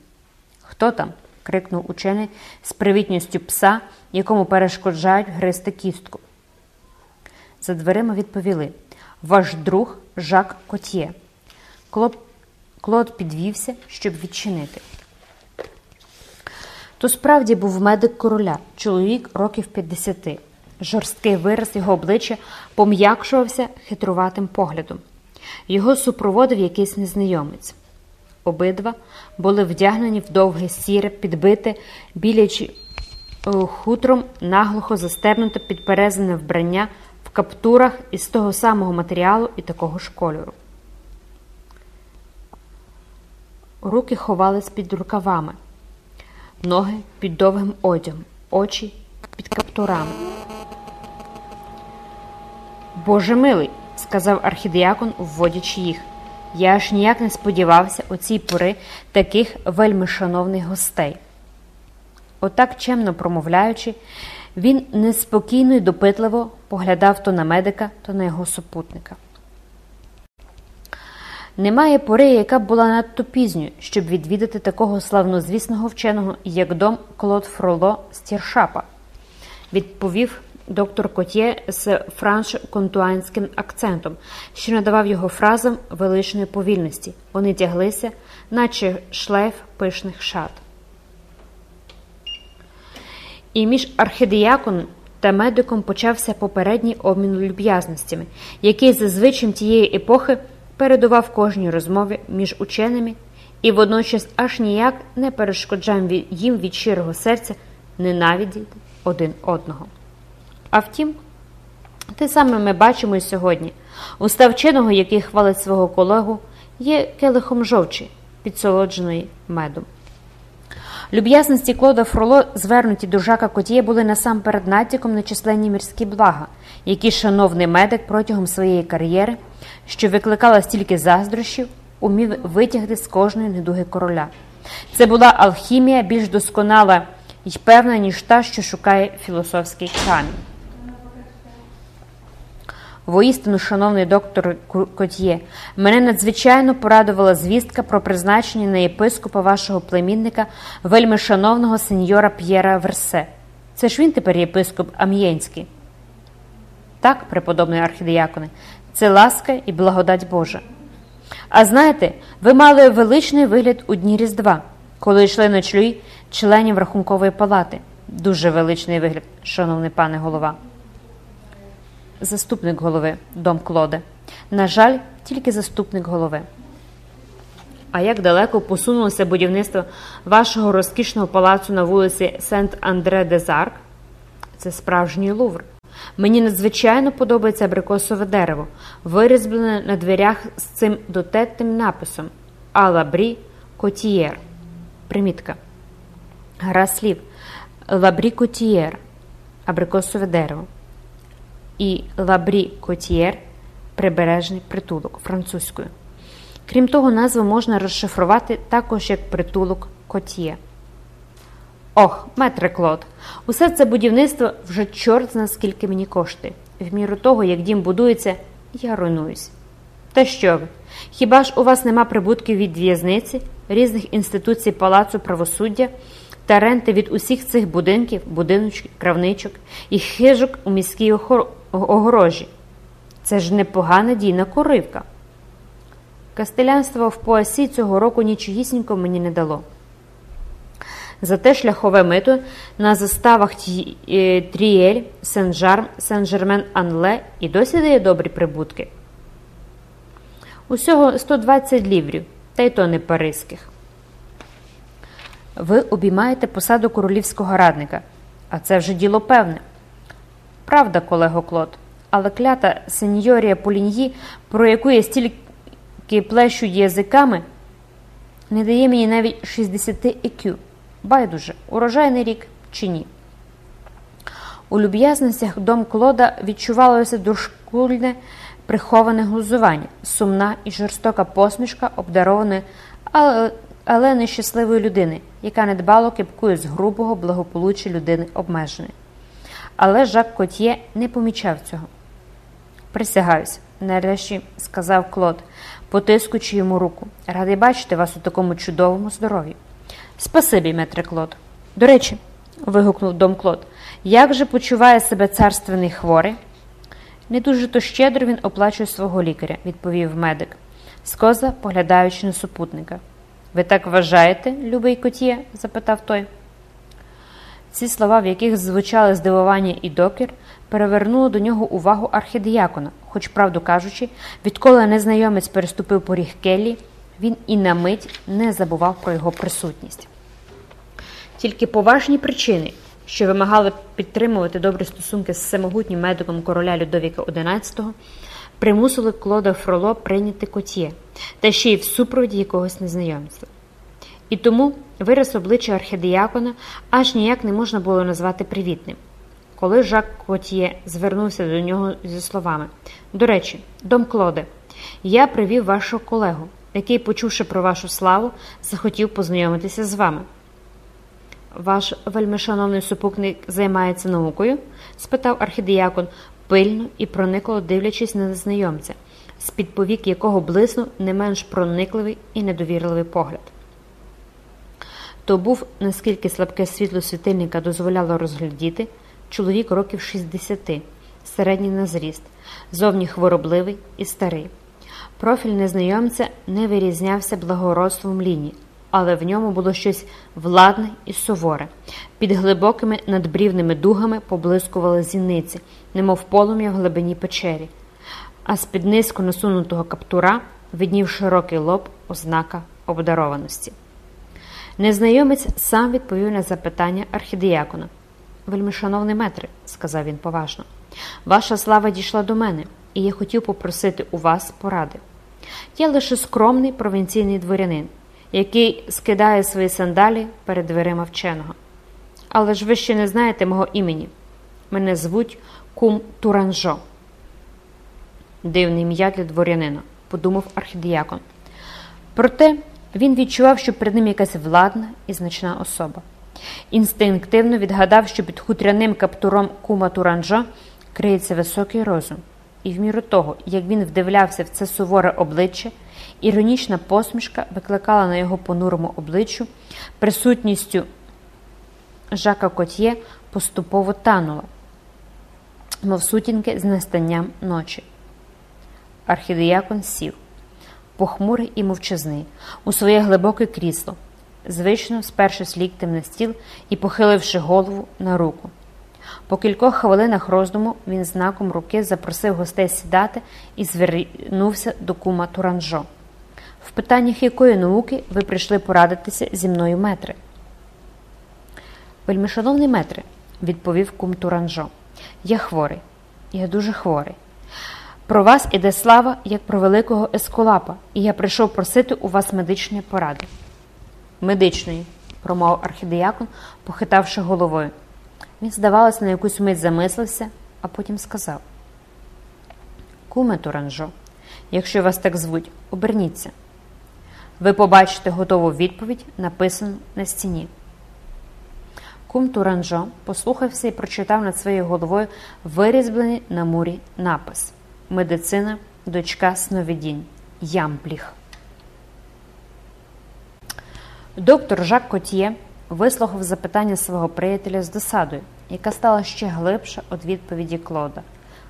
Хто там? крикнув учений з привітністю пса, якому перешкоджають гристи кістку. За дверима відповіли Ваш друг Жак Котьє. Клод, підвівся, щоб відчинити. То справді був медик короля, чоловік років 50. Жорсткий вираз його обличчя пом'якшувався хитруватим поглядом. Його супроводив якийсь незнайомець. Обидва були вдягнені в довге сіре, підбите, білячи е, хутром, наглухо застебнуте підперезане вбрання каптурах із того самого матеріалу і такого ж кольору. Руки ховались під рукавами, ноги під довгим одягом, очі під каптурами. Боже милий, сказав архідіакон, вводячи їх. Я аж ніяк не сподівався у цій пори таких вельми шановних гостей. Отак, чемно промовляючи, він неспокійно й допитливо поглядав то на медика, то на його супутника. Немає пори, яка була надто пізньою, щоб відвідати такого славнозвісного вченого, як дом Клод Фроло з Тіршапа, відповів доктор Котє з франш-контуанським акцентом, що надавав його фразам величної повільності. Вони тяглися, наче шлейф пишних шат. І між архідіяконом та медиком почався попередній обмін люб'язностями, який за звичаєм тієї епохи передував кожній розмові між ученими і водночас аж ніяк не перешкоджав їм від щирого серця ненавидіти один одного. А втім, те саме ми бачимо і сьогодні. Уста вченого, який хвалить свого колегу, є келихом жовчі, підсолодженої медом. Люб'язності Клода Фроло, звернуті до Жака Котіє, були насамперед натяком на численні мірські блага, які шановний медик протягом своєї кар'єри, що викликала стільки заздрощів, умів витягти з кожної недуги короля. Це була алхімія більш досконала і певна, ніж та, що шукає філософський камінь. Воістину, шановний доктор Котьє, мене надзвичайно порадувала звістка про призначення на єпископа вашого племінника, вельми шановного сеньора П'єра Версе. Це ж він тепер єпископ Ам'єнський. Так, преподобний архідіяконе, це ласка і благодать Божа. А знаєте, ви мали величний вигляд у дні Різдва, коли йшли на члі членів рахункової палати. Дуже величний вигляд, шановний пане голова заступник голови дом Клоде. На жаль, тільки заступник голови. А як далеко посунулося будівництво вашого розкішного палацу на вулиці Сент Андре де Зарк? Це справжній лувр. Мені надзвичайно подобається абрикосове дерево, вирізблене на дверях з цим дотетним написом Алабрі Котієр. Примітка. Гра слів Лабрі Котієр. Абрикосове дерево і Лабрі Котієр прибережний притулок французькою. Крім того, назву можна розшифрувати також як притулок Котіє. Ох, метре Клод, усе це будівництво вже чорт зна скільки мені коштує. В міру того, як дім будується, я руйнуюсь. Та що ви? Хіба ж у вас нема прибутків від в'язниці, різних інституцій палацу правосуддя та ренти від усіх цих будинків, будиночків, кравничок і хижок у міській огорожі. Це ж непогана дійна коривка. Кастелянство в поасі цього року нічогісінько мені не дало. Зате шляхове мито на заставах е, Трієль, Сен-Жарм, Сен-Жермен-Анле і досі дає добрі прибутки. Усього 120 ліврів, та й то не паризьких. Ви обіймаєте посаду королівського радника, а це вже діло певне. Правда, колего Клод, але клята сеньорія Поліньї, про яку я стільки плещу язиками, не дає мені навіть 60 ікю. Байдуже, урожайний рік чи ні. У люб'язностях дом Клода відчувалося дошкульне приховане глузування, сумна і жорстока посмішка, обдарована, але, але нещасливої людини, яка недбало кипкує з грубого благополуччя людини обмеженої. Але Жак Котьє не помічав цього. Присягаюсь, нарешті сказав Клод, потискуючи йому руку. Радий бачити вас у такому чудовому здоров'ї. Спасибі, метре Клод. До речі, вигукнув дом Клод, як же почуває себе царственний хворий? Не дуже то щедро він оплачує свого лікаря, відповів медик, скоза поглядаючи на супутника. Ви так вважаєте, любий котє? запитав той. Ці слова, в яких звучали здивування і докір, перевернули до нього увагу архідіякона, хоч, правду кажучи, відколи незнайомець переступив поріг Келлі, він і на мить не забував про його присутність. Тільки поважні причини, що вимагали підтримувати добрі стосунки з всемогутнім медиком короля Людовіка XI, примусили Клода Фроло прийняти котє, та ще й в супроводі якогось незнайомця. І тому вираз обличчя архідіякона аж ніяк не можна було назвати привітним. Коли Жак Котьє звернувся до нього зі словами До речі, дом Клоде, я привів вашого колегу, який, почувши про вашу славу, захотів познайомитися з вами. Ваш вельмишановний супутник займається наукою? спитав архідіякон, пильно і проникло дивлячись на незнайомця, з-під повік якого блиснув не менш проникливий і недовірливий погляд. То був, наскільки слабке світло світильника дозволяло розглядіти, чоловік років 60, середній на зріст, зовні хворобливий і старий. Профіль незнайомця не вирізнявся благородством лінії, але в ньому було щось владне і суворе. Під глибокими надбрівними дугами поблискували зіниці, немов полум'я в глибині печері, а з під низько насунутого каптура виднів широкий лоб ознака обдарованості. Незнайомець сам відповів на запитання архідіякона. Вельмишановний метре, сказав він поважно, ваша слава дійшла до мене, і я хотів попросити у вас поради. Я лише скромний провінційний дворянин, який скидає свої сандалі перед дверима вченого. Але ж ви ще не знаєте мого імені. Мене звуть Кум Туранжо. Дивне ім'я для дворянина, подумав архідіякон. Проте він відчував, що перед ним якась владна і значна особа. Інстинктивно відгадав, що під хутряним каптуром кума Туранжо криється високий розум, і в міру того, як він вдивлявся в це суворе обличчя, іронічна посмішка викликала на його понурому обличчю присутністю Жака Котьє поступово танула, мов сутінки з настанням ночі. Архідіякон сів, похмурий і мовчазний, у своє глибоке крісло, звично спершись ліктем на стіл і похиливши голову на руку. По кількох хвилинах роздуму він знаком руки запросив гостей сідати і звернувся до кума Туранжо. В питаннях якої науки ви прийшли порадитися зі мною метри? Вельмишановний метре, відповів кум Туранжо. Я хворий, я дуже хворий. Про вас іде слава, як про великого ескулапа, і я прийшов просити у вас медичної поради. Медичної, промовив архідіякон, похитавши головою. Він, здавалося, на якусь мить замислився, а потім сказав: Куме Туранжо, якщо вас так звуть, оберніться. Ви побачите готову відповідь, написану на стіні. Кум Туранжо послухався і прочитав над своєю головою вирізблений на мурі напис Медицина, дочка сновидінь, Ямпліх. Доктор Жак Котьє вислухав запитання свого приятеля з досадою, яка стала ще глибша від відповіді Клода.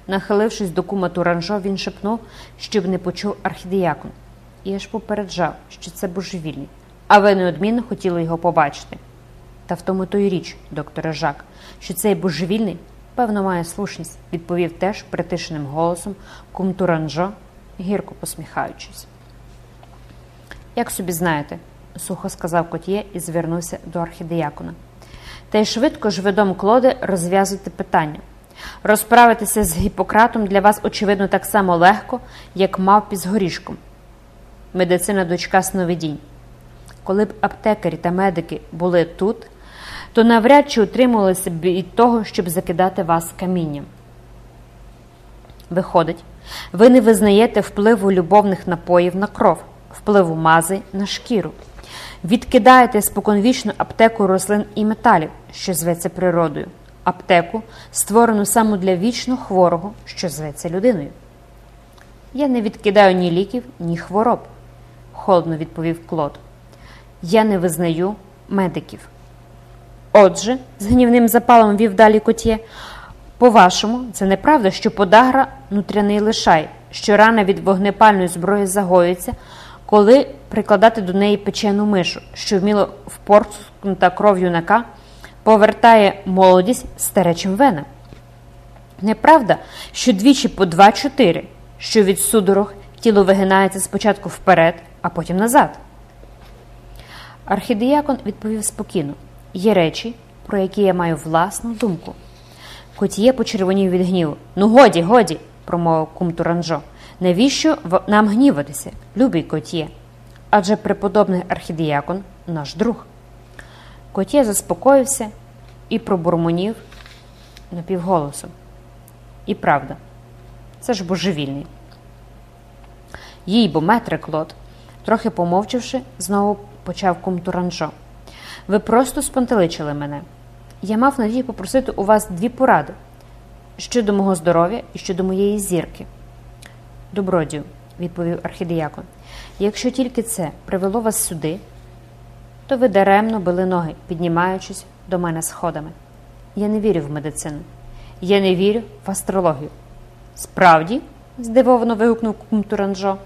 Нахилившись до кума Туранжо, він шепнув, щоб не почув архідіякон. І аж попереджав, що це божевільний, а ви неодмінно хотіли його побачити. Та в тому то й річ, докторе Жак, що цей божевільний, певно, має слушність, відповів теж притишеним голосом кум Туранжо, гірко посміхаючись. Як собі знаєте, сухо сказав Котє і звернувся до архідіякона. Та й швидко ж ведом Клоде розв'язувати питання. Розправитися з Гіппократом для вас, очевидно, так само легко, як мавпі з горішком. Медицина дочка сновидінь. Коли б аптекарі та медики були тут, то навряд чи утримувалися б від того, щоб закидати вас камінням. Виходить, ви не визнаєте впливу любовних напоїв на кров, впливу мази на шкіру. Відкидаєте споконвічну аптеку рослин і металів, що зветься природою, аптеку, створену саме для вічно хворого, що зветься людиною. Я не відкидаю ні ліків, ні хвороб, холодно відповів Клод. Я не визнаю медиків. Отже, з гнівним запалом вів далі котє. По-вашому, це неправда, що подагра нутряний лишай, що рана від вогнепальної зброї загоюється, коли прикладати до неї печену мишу, що вміло впорцнута кров юнака, повертає молодість старечим венам. Неправда, що двічі по два-чотири, що від судорог тіло вигинається спочатку вперед, а потім назад. Архідіякон відповів спокійно є речі, про які я маю власну думку. Котіє почервонів від гніву. Ну, годі, годі, промовив кум Туранжо. Навіщо нам гніватися, любий котє? Адже преподобний архідіякон наш друг. Котє заспокоївся і пробурмонів напівголосом. І правда, це ж божевільний. Їй бо метре Клод, трохи помовчавши, знову почав кум Туранжо. Ви просто спонтеличили мене. Я мав надію попросити у вас дві поради щодо мого здоров'я і щодо моєї зірки. Добродію, відповів архідіякон. Якщо тільки це привело вас сюди, то ви даремно били ноги, піднімаючись до мене сходами. Я не вірю в медицину. Я не вірю в астрологію. Справді? здивовано вигукнув кум Туранжо.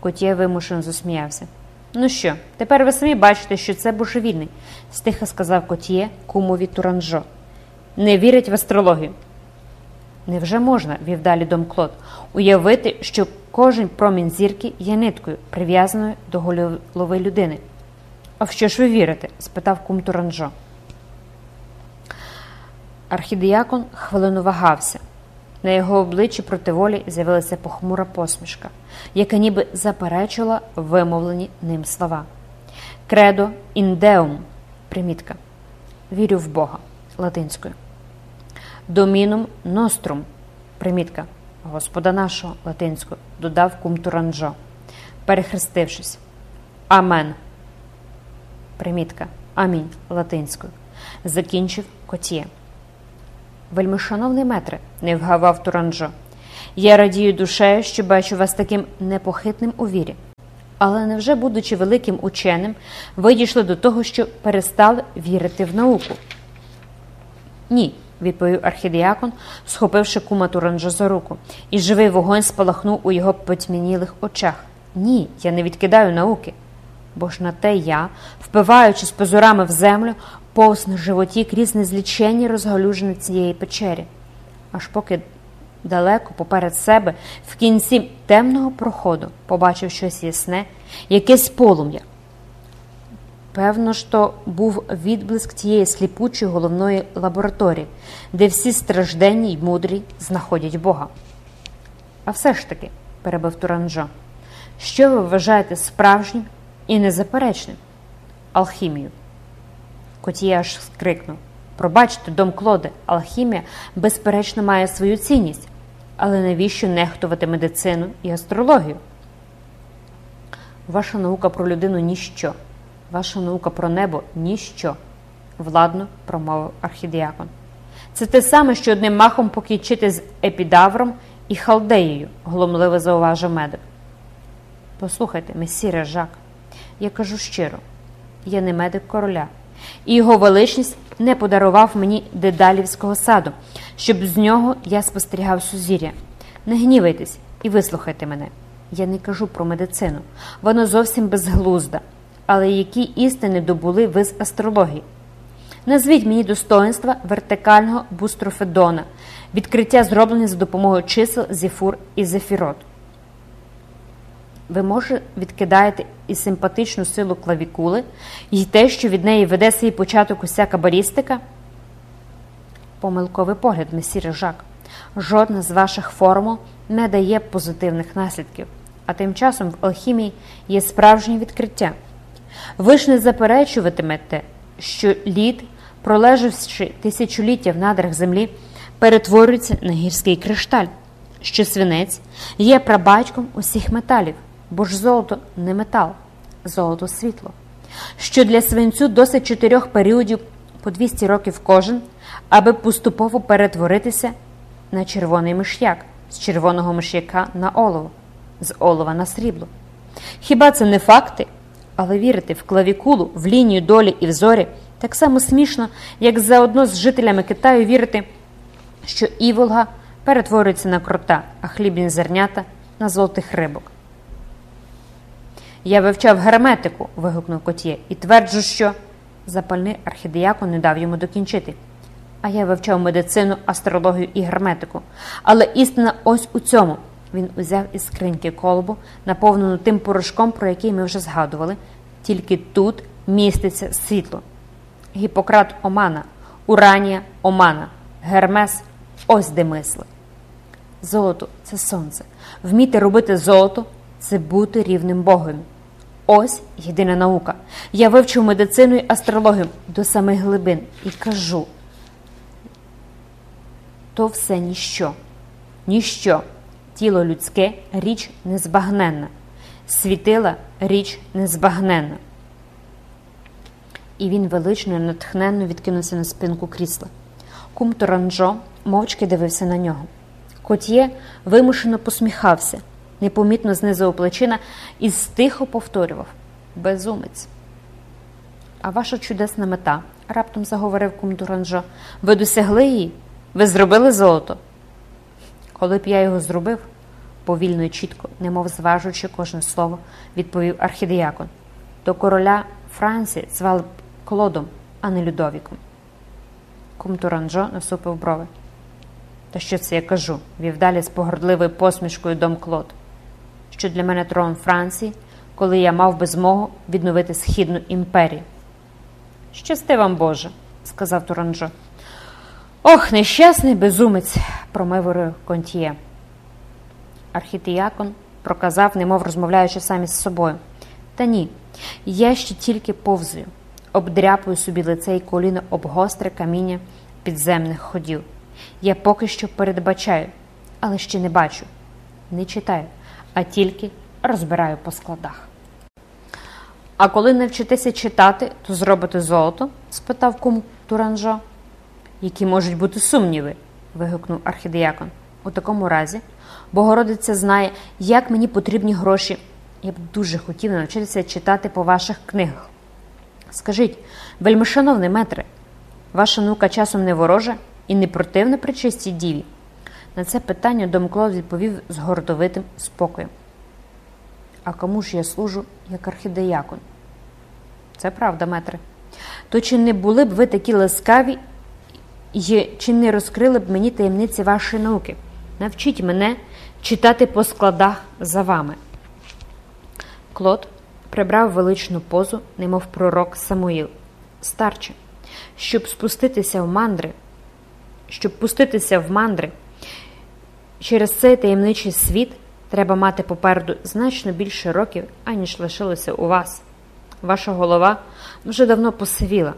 Котє вимушено засміявся. Ну що, тепер ви самі бачите, що це божевільний, стиха сказав Котє кумові Туранжо. Не вірить в астрологію. Невже можна, вів далі Дом Клод, уявити, що кожен промінь зірки є ниткою, прив'язаною до голови людини? А в що ж ви вірите? спитав кум Туранжо. Архідіякон хвилину вагався. На його обличчі проти волі з'явилася похмура посмішка, яка ніби заперечила вимовлені ним слова. Кредо індеум примітка. Вірю в Бога латинською. Домінум нострум примітка Господа нашого латинською, додав кум Туранжо, перехрестившись. Амен. Примітка. Амінь латинською. Закінчив Котє. Вельмишановний метре, не вгавав Туранжо. Я радію душею, що бачу вас таким непохитним у вірі. Але невже, будучи великим ученим, ви дійшли до того, що перестали вірити в науку? Ні, відповів архідіакон, схопивши кума Туранжо за руку, і живий вогонь спалахнув у його потьмянілих очах. Ні, я не відкидаю науки. Бо ж на те я, впиваючись позорами в землю, повз на животі крізь незліченні розгалюжені цієї печері, аж поки далеко поперед себе, в кінці темного проходу, побачив щось ясне, якесь полум'я. Певно то був відблиск тієї сліпучої головної лабораторії, де всі стражденні й мудрі знаходять Бога. А все ж таки, перебив Туранжо, що ви вважаєте справжнім і незаперечним? Алхімію. Котія аж скрикнув Пробачте, дом Клоде, алхімія, безперечно, має свою цінність, але навіщо нехтувати медицину і астрологію? Ваша наука про людину ніщо, ваша наука про небо ніщо, владно промовив архідіакон. Це те саме, що одним махом покінчити з епідавром і халдеєю, глумливо зауважив медик. Послухайте, месіре Жак, я кажу щиро, я не медик короля і його величність не подарував мені дедалівського саду, щоб з нього я спостерігав сузір'я. Не гнівайтесь і вислухайте мене. Я не кажу про медицину, воно зовсім безглузда. Але які істини добули ви з астрології? Назвіть мені достоинства вертикального бустрофедона, відкриття зроблені за допомогою чисел зіфур і зефірот. Ви, може, відкидаєте і симпатичну силу клавікули, і те, що від неї веде свій початок уся кабалістика? Помилковий погляд, месіре Жак. Жодна з ваших формул не дає позитивних наслідків, а тим часом в алхімії є справжнє відкриття. Ви ж не заперечуватимете, що лід, пролежавши тисячоліття в надрах землі, перетворюється на гірський кришталь, що свинець є прабатьком усіх металів бо ж золото не метал, золото світло. Що для свинцю досить чотирьох періодів по 200 років кожен, аби поступово перетворитися на червоний миш'як, з червоного миш'яка на олово, з олова на срібло. Хіба це не факти? Але вірити в клавікулу, в лінію долі і в зорі так само смішно, як заодно з жителями Китаю вірити, що іволга перетворюється на крота, а хлібні зернята на золотих рибок. Я вивчав герметику, вигукнув Котє, і тверджу, що запальний архідіякон не дав йому докінчити. А я вивчав медицину, астрологію і герметику. Але істина ось у цьому. Він узяв із скриньки колбу, наповнену тим порошком, про який ми вже згадували, тільки тут міститься світло. Гіппократ Омана, Уранія Омана, Гермес ось де мисли. Золото це сонце. Вміти робити золото це бути рівним Богом. Ось єдина наука. Я вивчив медицину і астрологію до самих глибин і кажу: то все ніщо, ніщо. Тіло людське річ незбагненна, світила річ незбагненна. І він велично і натхненно відкинувся на спинку крісла. Кум Торанджо мовчки дивився на нього. Котє вимушено посміхався непомітно знизив плечина і стихо повторював Безумець. А ваша чудесна мета, раптом заговорив кум Туранжо. Ви досягли її? Ви зробили золото? Коли б я його зробив, повільно і чітко, немов зважуючи кожне слово, відповів архідіякон. До короля Франції звали б Клодом, а не Людовіком. Кум Туранжо насупив брови. Та що це я кажу? вів далі з погордливою посмішкою дом Клод. Що для мене трон Франції, коли я мав би змогу відновити східну імперію. Щасти вам, Боже, сказав Туранжо. Ох, нещасний безумець, промивив контіє. Архітіякон проказав, немов розмовляючи самі з собою. Та ні, я ще тільки повзую, обдряпую собі лице і коліно об гостре каміння підземних ходів. Я поки що передбачаю, але ще не бачу, не читаю, а тільки розбираю по складах. А коли навчитеся читати, то зробите золото? спитав кум Туранжо. Які можуть бути сумніви? вигукнув архідіякон. У такому разі, Богородиця знає, як мені потрібні гроші. Я б дуже хотів навчитися читати по ваших книгах. Скажіть, вельмишановний метре, ваша нука часом не ворожа і не противна при чистій діві? На це питання Домклод відповів з гордовитим спокоєм. А кому ж я служу, як архідеякон? Це правда, метре. То чи не були б ви такі ласкаві, і чи не розкрили б мені таємниці вашої науки? Навчіть мене читати по складах за вами. Клод прибрав величну позу, немов пророк Самуїл. Старче, щоб спуститися в мандри, щоб пуститися в мандри, через цей таємничий світ треба мати попереду значно більше років, аніж лишилося у вас. Ваша голова вже давно посивіла,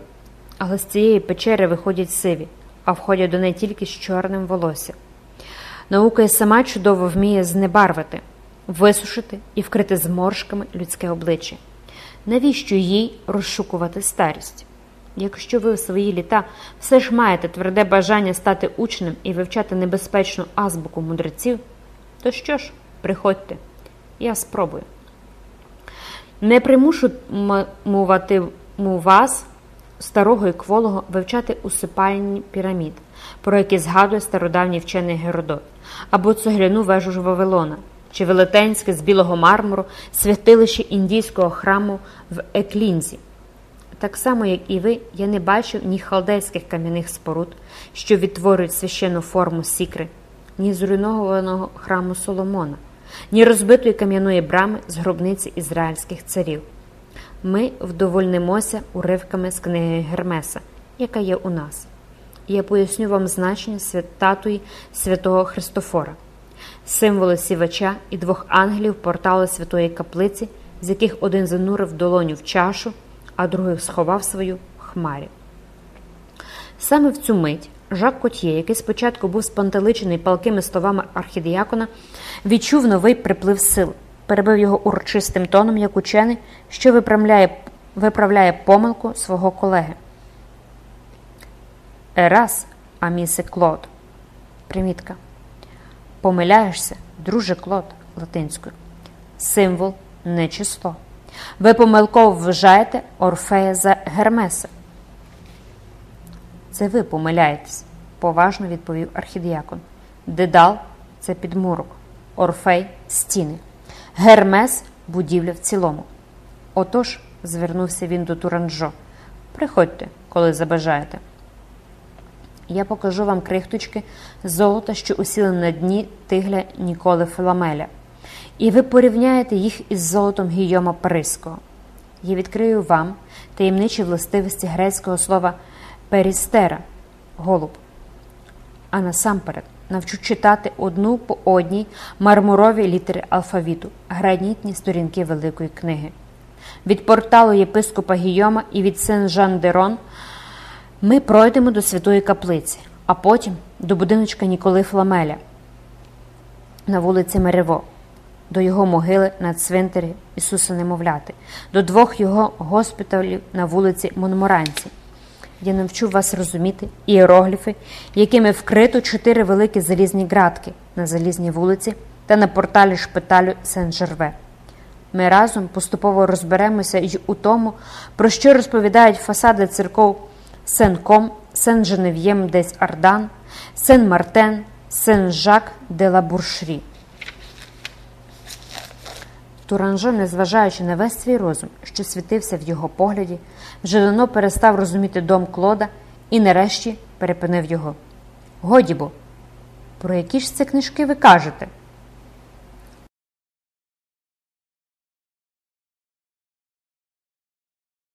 але з цієї печери виходять сиві, а входять до неї тільки з чорним волоссям. Наука і сама чудово вміє знебарвити, висушити і вкрити зморшками людське обличчя. Навіщо їй розшукувати старість? Якщо ви в свої літа все ж маєте тверде бажання стати учнем і вивчати небезпечну азбуку мудреців, то що ж, приходьте, я спробую. Не примушуватиму вас, старого і кволого, вивчати усипальні пірамід, про які згадує стародавній вчений Геродот, або цегляну вежу ж Вавилона, чи велетенське з білого мармуру святилище індійського храму в Еклінзі. Так само, як і ви, я не бачив ні халдейських кам'яних споруд, що відтворюють священну форму сікри, ні зруйнованого храму Соломона ні розбитої кам'яної брами з гробниці ізраїльських царів. Ми вдовольнимося уривками з книги Гермеса, яка є у нас. Я поясню вам значення статуї святого Христофора, символи сівача і двох ангелів порталу святої каплиці, з яких один занурив долоню в чашу, а другий сховав свою хмарі. Саме в цю мить Жак Котьє, який спочатку був спантеличений палкими словами архідіякона, відчув новий приплив сил, перебив його урочистим тоном, як учений, що виправляє виправляє помилку свого колеги. Ерас, амісе Клод. Примітка. Помиляєшся, друже Клод латинською. Символ не число. Ви помилково вважаєте Орфея за Гермеса. Це ви помиляєтесь, поважно відповів архідіякон. Дедал це підмурок, Орфей стіни, Гермес будівля в цілому. Отож, звернувся він до Туранжо. Приходьте, коли забажаєте. Я покажу вам крихточки золота, що усіли на дні тигля Ніколи Филамеля, і ви порівняєте їх із золотом Гійома Паризького. Я відкрию вам таємничі властивості грецького слова перістера голуб. А насамперед навчу читати одну по одній мармурові літери алфавіту, гранітні сторінки Великої книги. Від порталу єпископа Гійома і від сен жан дерон ми пройдемо до святої каплиці, а потім до будиночка Ніколи Фламеля на вулиці Мерево, до його могили на цвинтарі Ісуса Немовляти, до двох його госпіталів на вулиці Монморанці. Я навчу вас розуміти іерогліфи, якими вкрито чотири великі залізні ґратки на залізній вулиці та та на порталі шпиталю Сен-Жерве. Ми разом поступово розберемося й у тому, про що розповідають фасади церков Сен-Ком, Сен-Женев'єм десь Ардан, Сен-Мартен, Сен-Жак де ла Буршрі. Туранжо, незважаючи на весь свій розум, що світився в його погляді, вже давно перестав розуміти дом Клода і нарешті перепинив його. Годі бо, про які ж це книжки ви кажете?